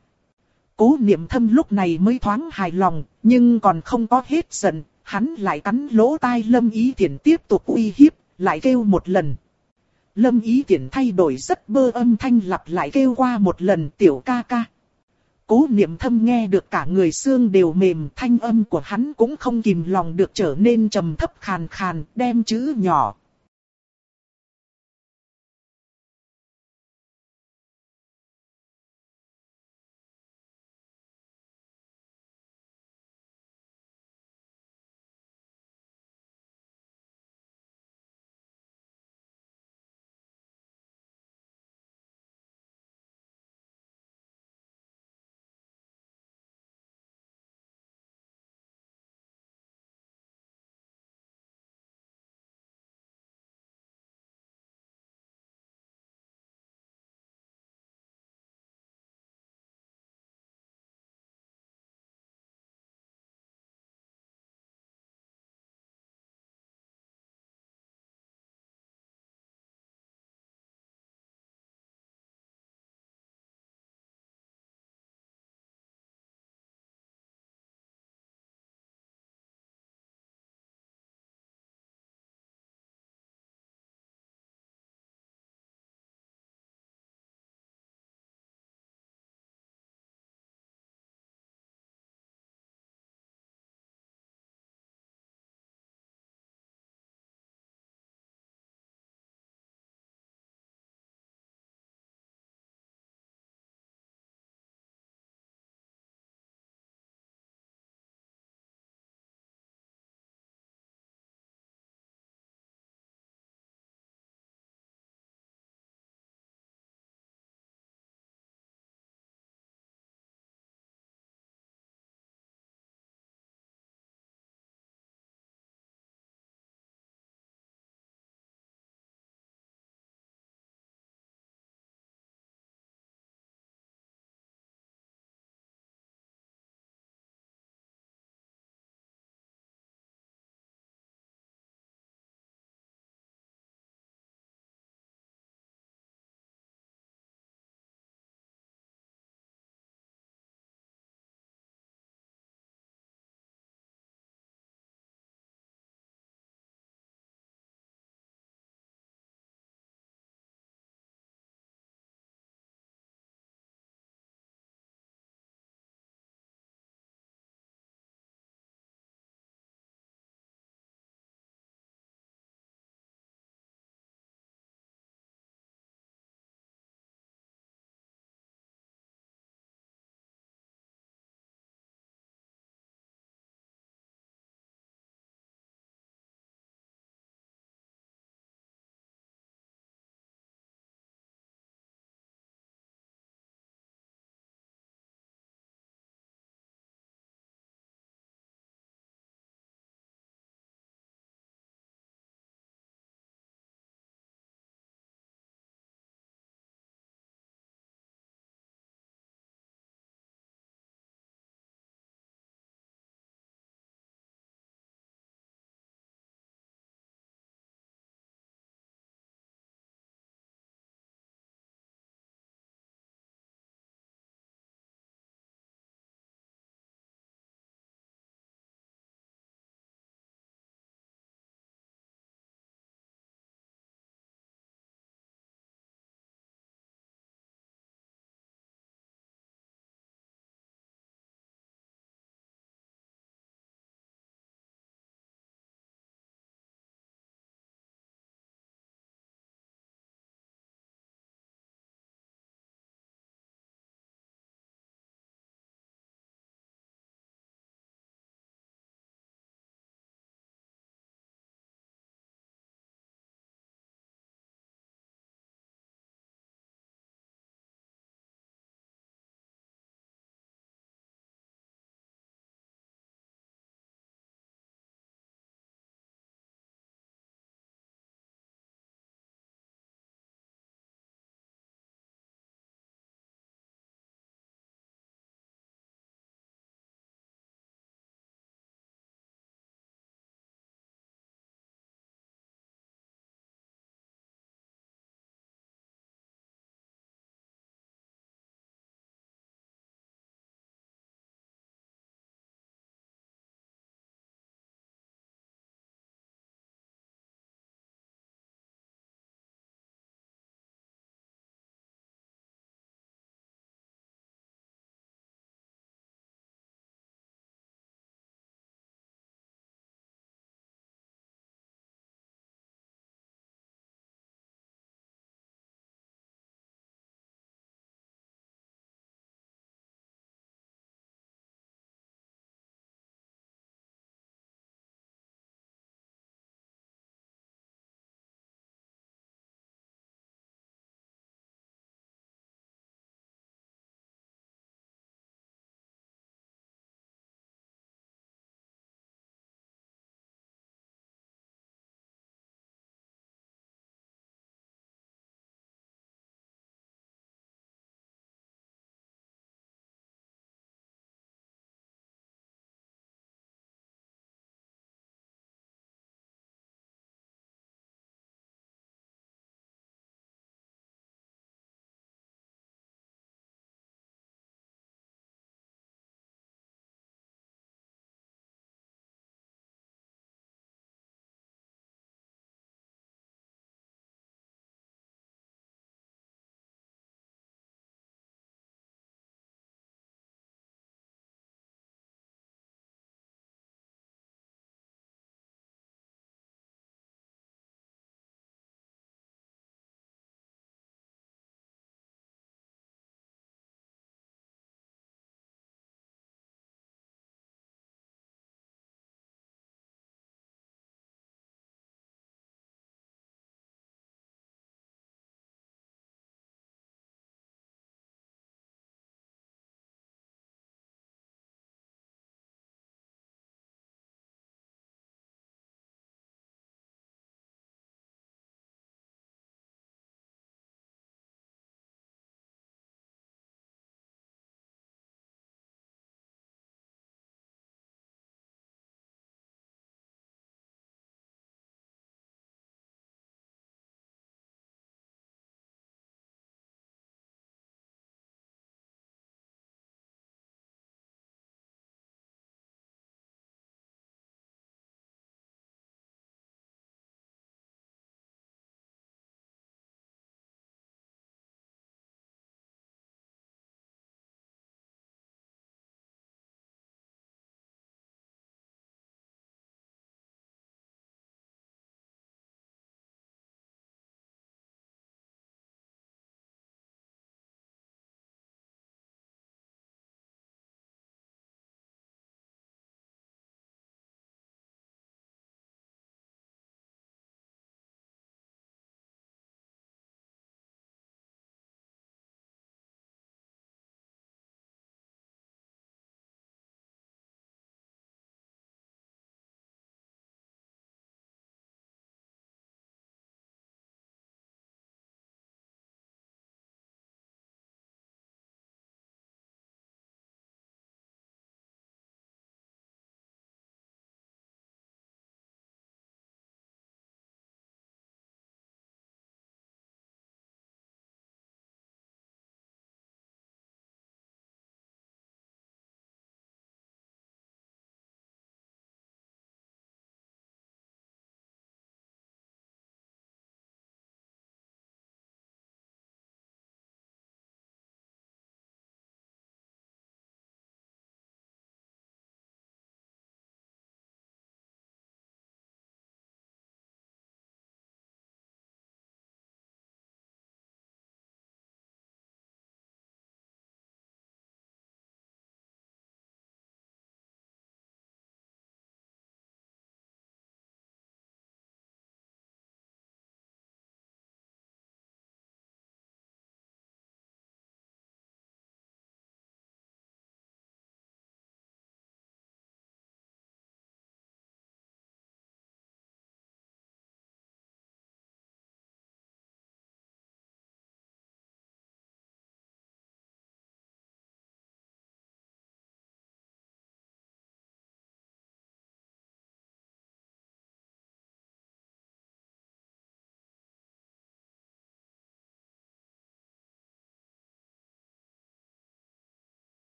Cố niệm thâm lúc này mới thoáng hài lòng, nhưng còn không có hết giận, hắn lại cắn lỗ tai Lâm Ý Thiển tiếp tục uy hiếp, lại kêu một lần. Lâm Ý Thiển thay đổi rất bơ âm thanh lặp lại kêu qua một lần tiểu ca ca. Cố niệm thâm nghe được cả người xương đều mềm, thanh âm của hắn cũng không kìm lòng được trở nên trầm thấp khàn khàn, đem chữ nhỏ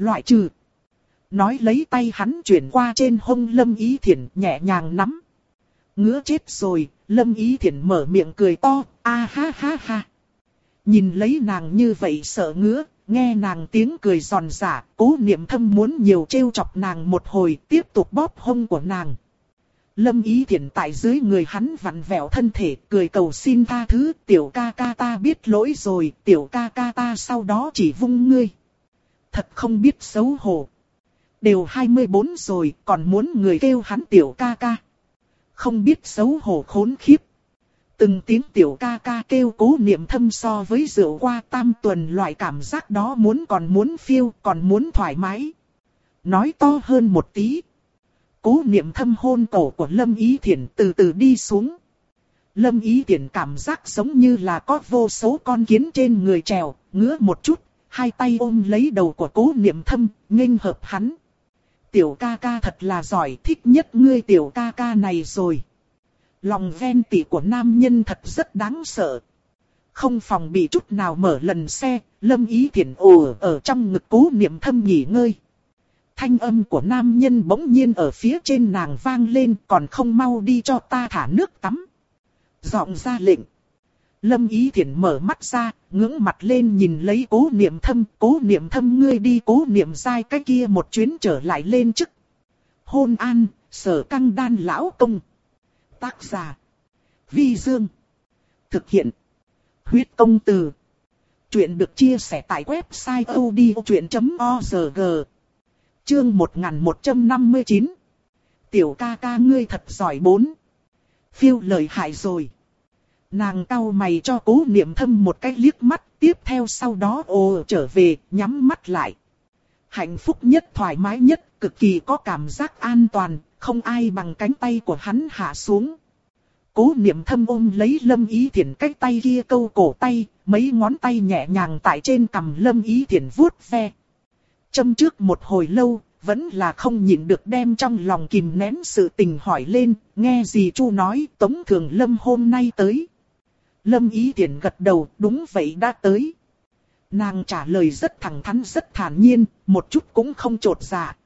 Loại trừ. Nói lấy tay hắn chuyển qua trên hông Lâm Ý Thiển nhẹ nhàng nắm. Ngứa chết rồi, Lâm Ý Thiển mở miệng cười to, a ha ha ha. Nhìn lấy nàng như vậy sợ ngứa, nghe nàng tiếng cười giòn giả, cố niệm thâm muốn nhiều trêu chọc nàng một hồi, tiếp tục bóp hông của nàng. Lâm ý Thiển tại dưới người hắn vặn vẹo thân thể, cười cầu xin tha thứ, tiểu ca ca ta biết lỗi rồi, tiểu ca ca ta sau đó chỉ vung ngươi. Thật không biết xấu hổ. Đều 24 rồi, còn muốn người kêu hắn tiểu ca ca. Không biết xấu hổ khốn khiếp. Từng tiếng tiểu ca ca kêu cố niệm thâm so với rượu qua tam tuần loại cảm giác đó muốn còn muốn phiêu, còn muốn thoải mái. Nói to hơn một tí. Cố niệm thâm hôn cổ của Lâm Ý Thiển từ từ đi xuống. Lâm Ý Thiển cảm giác giống như là có vô số con kiến trên người trèo, ngứa một chút, hai tay ôm lấy đầu của cố niệm thâm, nghênh hợp hắn. Tiểu ca ca thật là giỏi, thích nhất ngươi tiểu ca ca này rồi. Lòng ven tỉ của nam nhân thật rất đáng sợ. Không phòng bị chút nào mở lần xe, lâm ý thiện ồ ở trong ngực cố niệm thâm nghỉ ngơi. Thanh âm của nam nhân bỗng nhiên ở phía trên nàng vang lên còn không mau đi cho ta thả nước tắm. Giọng ra lệnh. Lâm ý thiển mở mắt ra, ngưỡng mặt lên nhìn lấy cố niệm thâm, cố niệm thâm ngươi đi cố niệm dai cái kia một chuyến trở lại lên chức. Hôn an, sở căng đan lão công. Tác giả. Vi Dương. Thực hiện. Huyết công từ. Chuyện được chia sẻ tại website odchuyện.org. Chương 1159. Tiểu ca ca ngươi thật giỏi bốn. Phiêu lời hại rồi. Nàng cau mày cho cố niệm thâm một cái liếc mắt, tiếp theo sau đó ồ trở về, nhắm mắt lại. Hạnh phúc nhất thoải mái nhất, cực kỳ có cảm giác an toàn, không ai bằng cánh tay của hắn hạ xuống. Cố niệm thâm ôm lấy lâm ý thiển cái tay kia câu cổ tay, mấy ngón tay nhẹ nhàng tại trên cầm lâm ý thiển vuốt ve. Châm trước một hồi lâu, vẫn là không nhịn được đem trong lòng kìm nén sự tình hỏi lên, nghe gì chu nói tống thường lâm hôm nay tới. Lâm ý thiển gật đầu, đúng vậy đã tới. Nàng trả lời rất thẳng thắn rất thản nhiên, một chút cũng không trột dạ.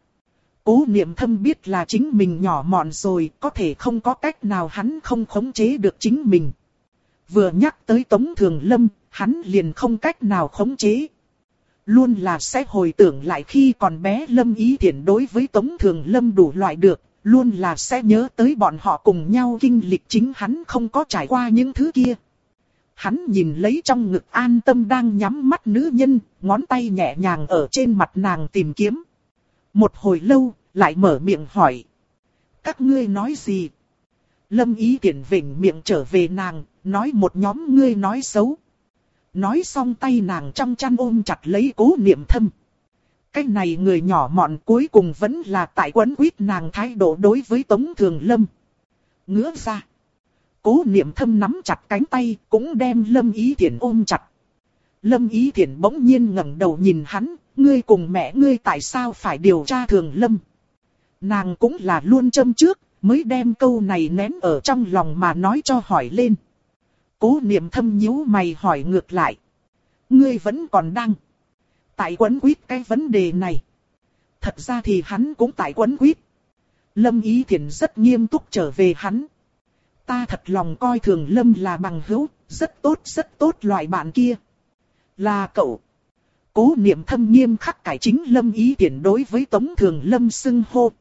Cố niệm thâm biết là chính mình nhỏ mọn rồi, có thể không có cách nào hắn không khống chế được chính mình. Vừa nhắc tới Tống Thường Lâm, hắn liền không cách nào khống chế. Luôn là sẽ hồi tưởng lại khi còn bé Lâm ý Thiển đối với Tống Thường Lâm đủ loại được, luôn là sẽ nhớ tới bọn họ cùng nhau kinh lịch chính hắn không có trải qua những thứ kia. Hắn nhìn lấy trong ngực an tâm đang nhắm mắt nữ nhân, ngón tay nhẹ nhàng ở trên mặt nàng tìm kiếm. Một hồi lâu, lại mở miệng hỏi. Các ngươi nói gì? Lâm ý tiện vỉnh miệng trở về nàng, nói một nhóm ngươi nói xấu. Nói xong tay nàng trong chăn ôm chặt lấy cố niệm thâm. Cái này người nhỏ mọn cuối cùng vẫn là tại quấn quýt nàng thái độ đối với Tống Thường Lâm. Ngứa ra. Cố niệm thâm nắm chặt cánh tay, cũng đem Lâm Ý Thiển ôm chặt. Lâm Ý Thiển bỗng nhiên ngẩng đầu nhìn hắn, ngươi cùng mẹ ngươi tại sao phải điều tra Thường Lâm. Nàng cũng là luôn châm trước, mới đem câu này nén ở trong lòng mà nói cho hỏi lên. Cố niệm thâm nhíu mày hỏi ngược lại. Ngươi vẫn còn đang. Tại quấn quýt cái vấn đề này. Thật ra thì hắn cũng tại quấn quýt. Lâm Ý Thiển rất nghiêm túc trở về hắn. Ta thật lòng coi thường Lâm là bằng hữu, rất tốt rất tốt loại bạn kia. Là cậu. Cố niệm thâm nghiêm khắc cải chính Lâm Ý tiện đối với Tống Thường Lâm xưng hô.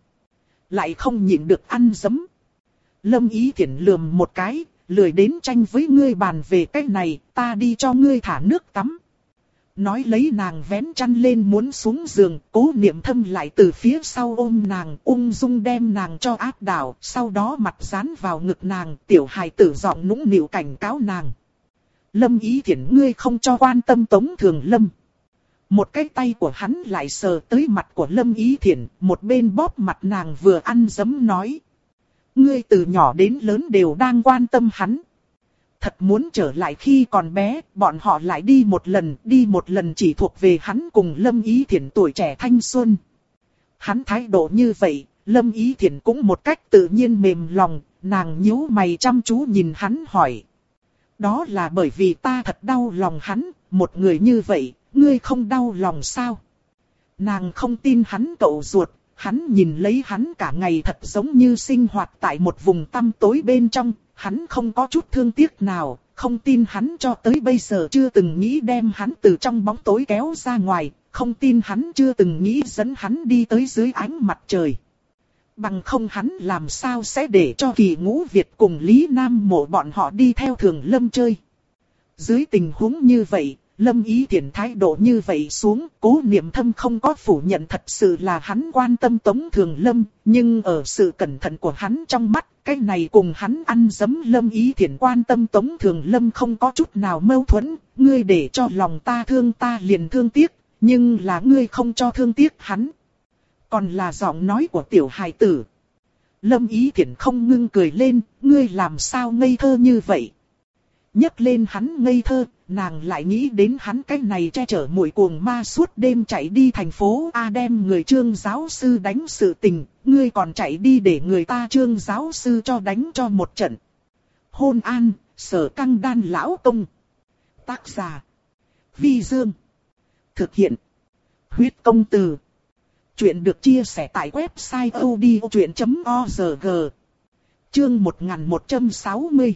Lại không nhịn được ăn dấm. Lâm Ý tiện lườm một cái, lười đến tranh với ngươi bàn về cái này, ta đi cho ngươi thả nước tắm. Nói lấy nàng vén chăn lên muốn xuống giường, cố niệm thâm lại từ phía sau ôm nàng, ung dung đem nàng cho áp đảo, sau đó mặt dán vào ngực nàng, tiểu hài tử giọng nũng nịu cảnh cáo nàng. Lâm ý thiện ngươi không cho quan tâm tống thường lâm. Một cái tay của hắn lại sờ tới mặt của Lâm Ý Thiển, một bên bóp mặt nàng vừa ăn dấm nói. Ngươi từ nhỏ đến lớn đều đang quan tâm hắn thật muốn trở lại khi còn bé, bọn họ lại đi một lần, đi một lần chỉ thuộc về hắn cùng Lâm Ý Thiển tuổi trẻ thanh xuân. Hắn thái độ như vậy, Lâm Ý Thiển cũng một cách tự nhiên mềm lòng, nàng nhíu mày chăm chú nhìn hắn hỏi. Đó là bởi vì ta thật đau lòng hắn, một người như vậy, ngươi không đau lòng sao? Nàng không tin hắn cậu ruột, hắn nhìn lấy hắn cả ngày thật giống như sinh hoạt tại một vùng tăm tối bên trong, hắn không có chút thương tiếc nào, không tin hắn cho tới bây giờ chưa từng nghĩ đem hắn từ trong bóng tối kéo ra ngoài, không tin hắn chưa từng nghĩ dẫn hắn đi tới dưới ánh mặt trời. Bằng không hắn làm sao sẽ để cho kỳ ngũ Việt cùng Lý Nam mộ bọn họ đi theo thường lâm chơi. Dưới tình huống như vậy, lâm ý thiện thái độ như vậy xuống, cố niệm thâm không có phủ nhận thật sự là hắn quan tâm tống thường lâm, nhưng ở sự cẩn thận của hắn trong mắt, cái này cùng hắn ăn dấm lâm ý thiện quan tâm tống thường lâm không có chút nào mâu thuẫn, ngươi để cho lòng ta thương ta liền thương tiếc, nhưng là ngươi không cho thương tiếc hắn. Còn là giọng nói của tiểu hài tử. Lâm ý thiện không ngưng cười lên, ngươi làm sao ngây thơ như vậy nhấc lên hắn ngây thơ, nàng lại nghĩ đến hắn cái này che chở mũi cuồng ma suốt đêm chạy đi thành phố A đem người trương giáo sư đánh sự tình, ngươi còn chạy đi để người ta trương giáo sư cho đánh cho một trận. Hôn an, sở căng đan lão công. Tác giả. Vi Dương. Thực hiện. Huyết công từ. Chuyện được chia sẻ tại website odchuyện.org. Chương 1160.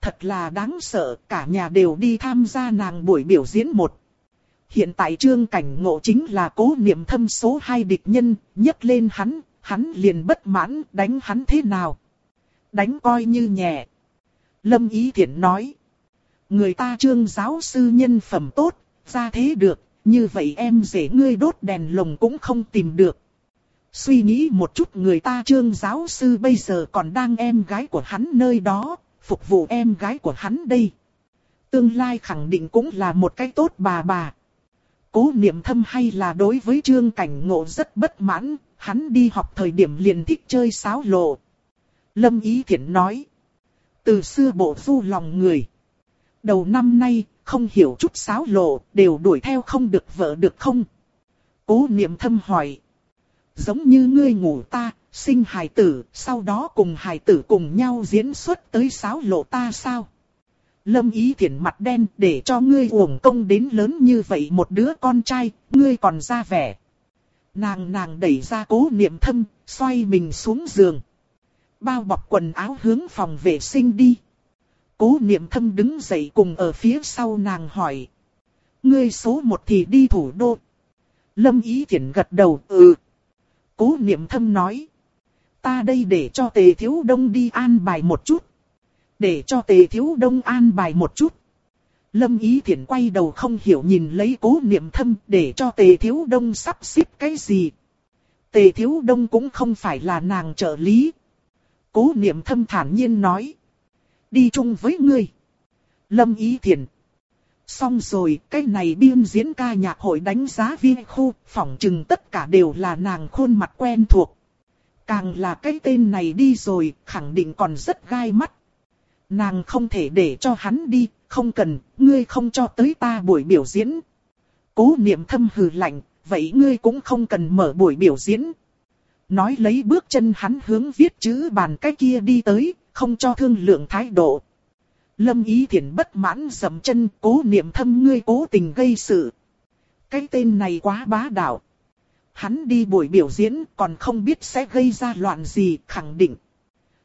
Thật là đáng sợ, cả nhà đều đi tham gia nàng buổi biểu diễn một. Hiện tại trương cảnh ngộ chính là cố niệm thâm số hai địch nhân, nhấc lên hắn, hắn liền bất mãn, đánh hắn thế nào? Đánh coi như nhẹ. Lâm Ý Thiển nói. Người ta trương giáo sư nhân phẩm tốt, ra thế được, như vậy em dễ ngươi đốt đèn lồng cũng không tìm được. Suy nghĩ một chút người ta trương giáo sư bây giờ còn đang em gái của hắn nơi đó, phục vụ em gái của hắn đây. Tương lai khẳng định cũng là một cái tốt bà bà. Cố niệm thâm hay là đối với trương cảnh ngộ rất bất mãn, hắn đi học thời điểm liền thích chơi sáo lộ. Lâm Ý Thiển nói. Từ xưa bộ du lòng người. Đầu năm nay, không hiểu chút sáo lộ, đều đuổi theo không được vợ được không? Cố niệm thâm hỏi. Giống như ngươi ngủ ta, sinh hài tử, sau đó cùng hài tử cùng nhau diễn xuất tới sáo lộ ta sao? Lâm ý thiện mặt đen để cho ngươi uổng công đến lớn như vậy một đứa con trai, ngươi còn ra vẻ. Nàng nàng đẩy ra cố niệm thâm, xoay mình xuống giường. Bao bọc quần áo hướng phòng vệ sinh đi. Cố niệm thâm đứng dậy cùng ở phía sau nàng hỏi. Ngươi số một thì đi thủ đô. Lâm ý thiện gật đầu, ừ. Cố niệm thâm nói. Ta đây để cho tề thiếu đông đi an bài một chút. Để cho tề thiếu đông an bài một chút. Lâm ý thiện quay đầu không hiểu nhìn lấy cố niệm thâm để cho tề thiếu đông sắp xếp cái gì. Tề thiếu đông cũng không phải là nàng trợ lý. Cố niệm thâm thản nhiên nói. Đi chung với ngươi. Lâm ý thiện. Xong rồi, cái này biên diễn ca nhạc hội đánh giá viên khu, phỏng chừng tất cả đều là nàng khuôn mặt quen thuộc. Càng là cái tên này đi rồi, khẳng định còn rất gai mắt. Nàng không thể để cho hắn đi, không cần, ngươi không cho tới ta buổi biểu diễn. Cố niệm thâm hừ lạnh, vậy ngươi cũng không cần mở buổi biểu diễn. Nói lấy bước chân hắn hướng viết chữ bàn cái kia đi tới, không cho thương lượng thái độ. Lâm ý thiện bất mãn dầm chân cố niệm thâm ngươi cố tình gây sự. Cái tên này quá bá đạo. Hắn đi buổi biểu diễn còn không biết sẽ gây ra loạn gì khẳng định.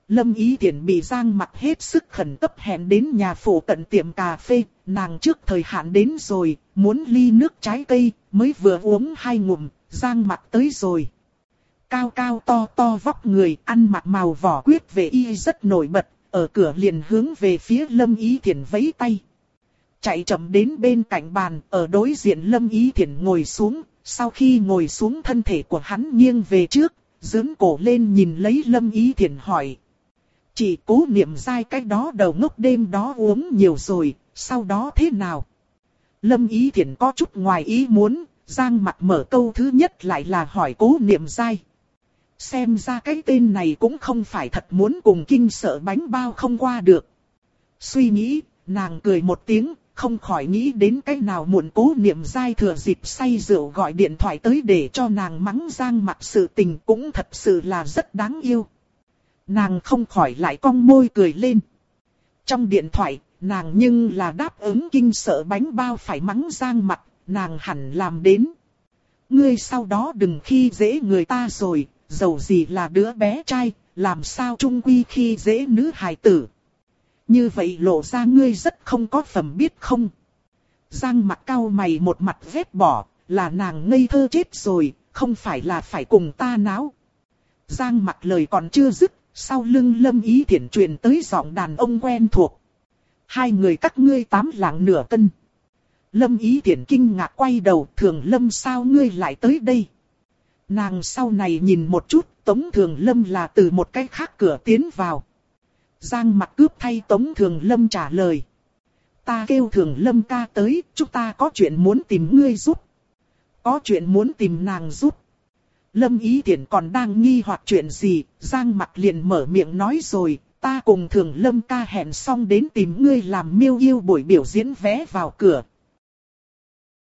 Lâm ý tiện bị Giang mặt hết sức khẩn cấp hẹn đến nhà phụ cận tiệm cà phê, nàng trước thời hạn đến rồi, muốn ly nước trái cây, mới vừa uống hai ngụm, Giang mặt tới rồi. Cao cao to to vóc người, ăn mặc màu vỏ quyết về y rất nổi bật, ở cửa liền hướng về phía Lâm Ý Thiển vẫy tay. Chạy chậm đến bên cạnh bàn, ở đối diện Lâm Ý Thiển ngồi xuống, sau khi ngồi xuống thân thể của hắn nghiêng về trước, dưỡng cổ lên nhìn lấy Lâm Ý Thiển hỏi. Chỉ cố niệm dai cái đó đầu ngốc đêm đó uống nhiều rồi, sau đó thế nào? Lâm Ý Thiển có chút ngoài ý muốn, giang mặt mở câu thứ nhất lại là hỏi cố niệm dai. Xem ra cái tên này cũng không phải thật muốn cùng kinh sợ bánh bao không qua được. Suy nghĩ, nàng cười một tiếng, không khỏi nghĩ đến cái nào muộn cố niệm dai thừa dịp say rượu gọi điện thoại tới để cho nàng mắng giang mặt sự tình cũng thật sự là rất đáng yêu. Nàng không khỏi lại cong môi cười lên. Trong điện thoại, nàng nhưng là đáp ứng kinh sợ bánh bao phải mắng giang mặt, nàng hẳn làm đến. Ngươi sau đó đừng khi dễ người ta rồi, dầu gì là đứa bé trai, làm sao trung quy khi dễ nữ hài tử. Như vậy lộ ra ngươi rất không có phẩm biết không. Giang mặt cao mày một mặt vết bỏ, là nàng ngây thơ chết rồi, không phải là phải cùng ta náo. Giang mặt lời còn chưa dứt, sau lưng lâm ý thiển truyền tới giọng đàn ông quen thuộc. Hai người các ngươi tám lạng nửa cân. Lâm ý thiển kinh ngạc quay đầu thường lâm sao ngươi lại tới đây. Nàng sau này nhìn một chút, Tống Thường Lâm là từ một cái khác cửa tiến vào. Giang mặt cướp thay Tống Thường Lâm trả lời. Ta kêu Thường Lâm ca tới, chúng ta có chuyện muốn tìm ngươi giúp. Có chuyện muốn tìm nàng giúp. Lâm Ý Thiển còn đang nghi hoặc chuyện gì, Giang mặt liền mở miệng nói rồi, ta cùng Thường Lâm ca hẹn xong đến tìm ngươi làm miêu yêu buổi biểu diễn vé vào cửa.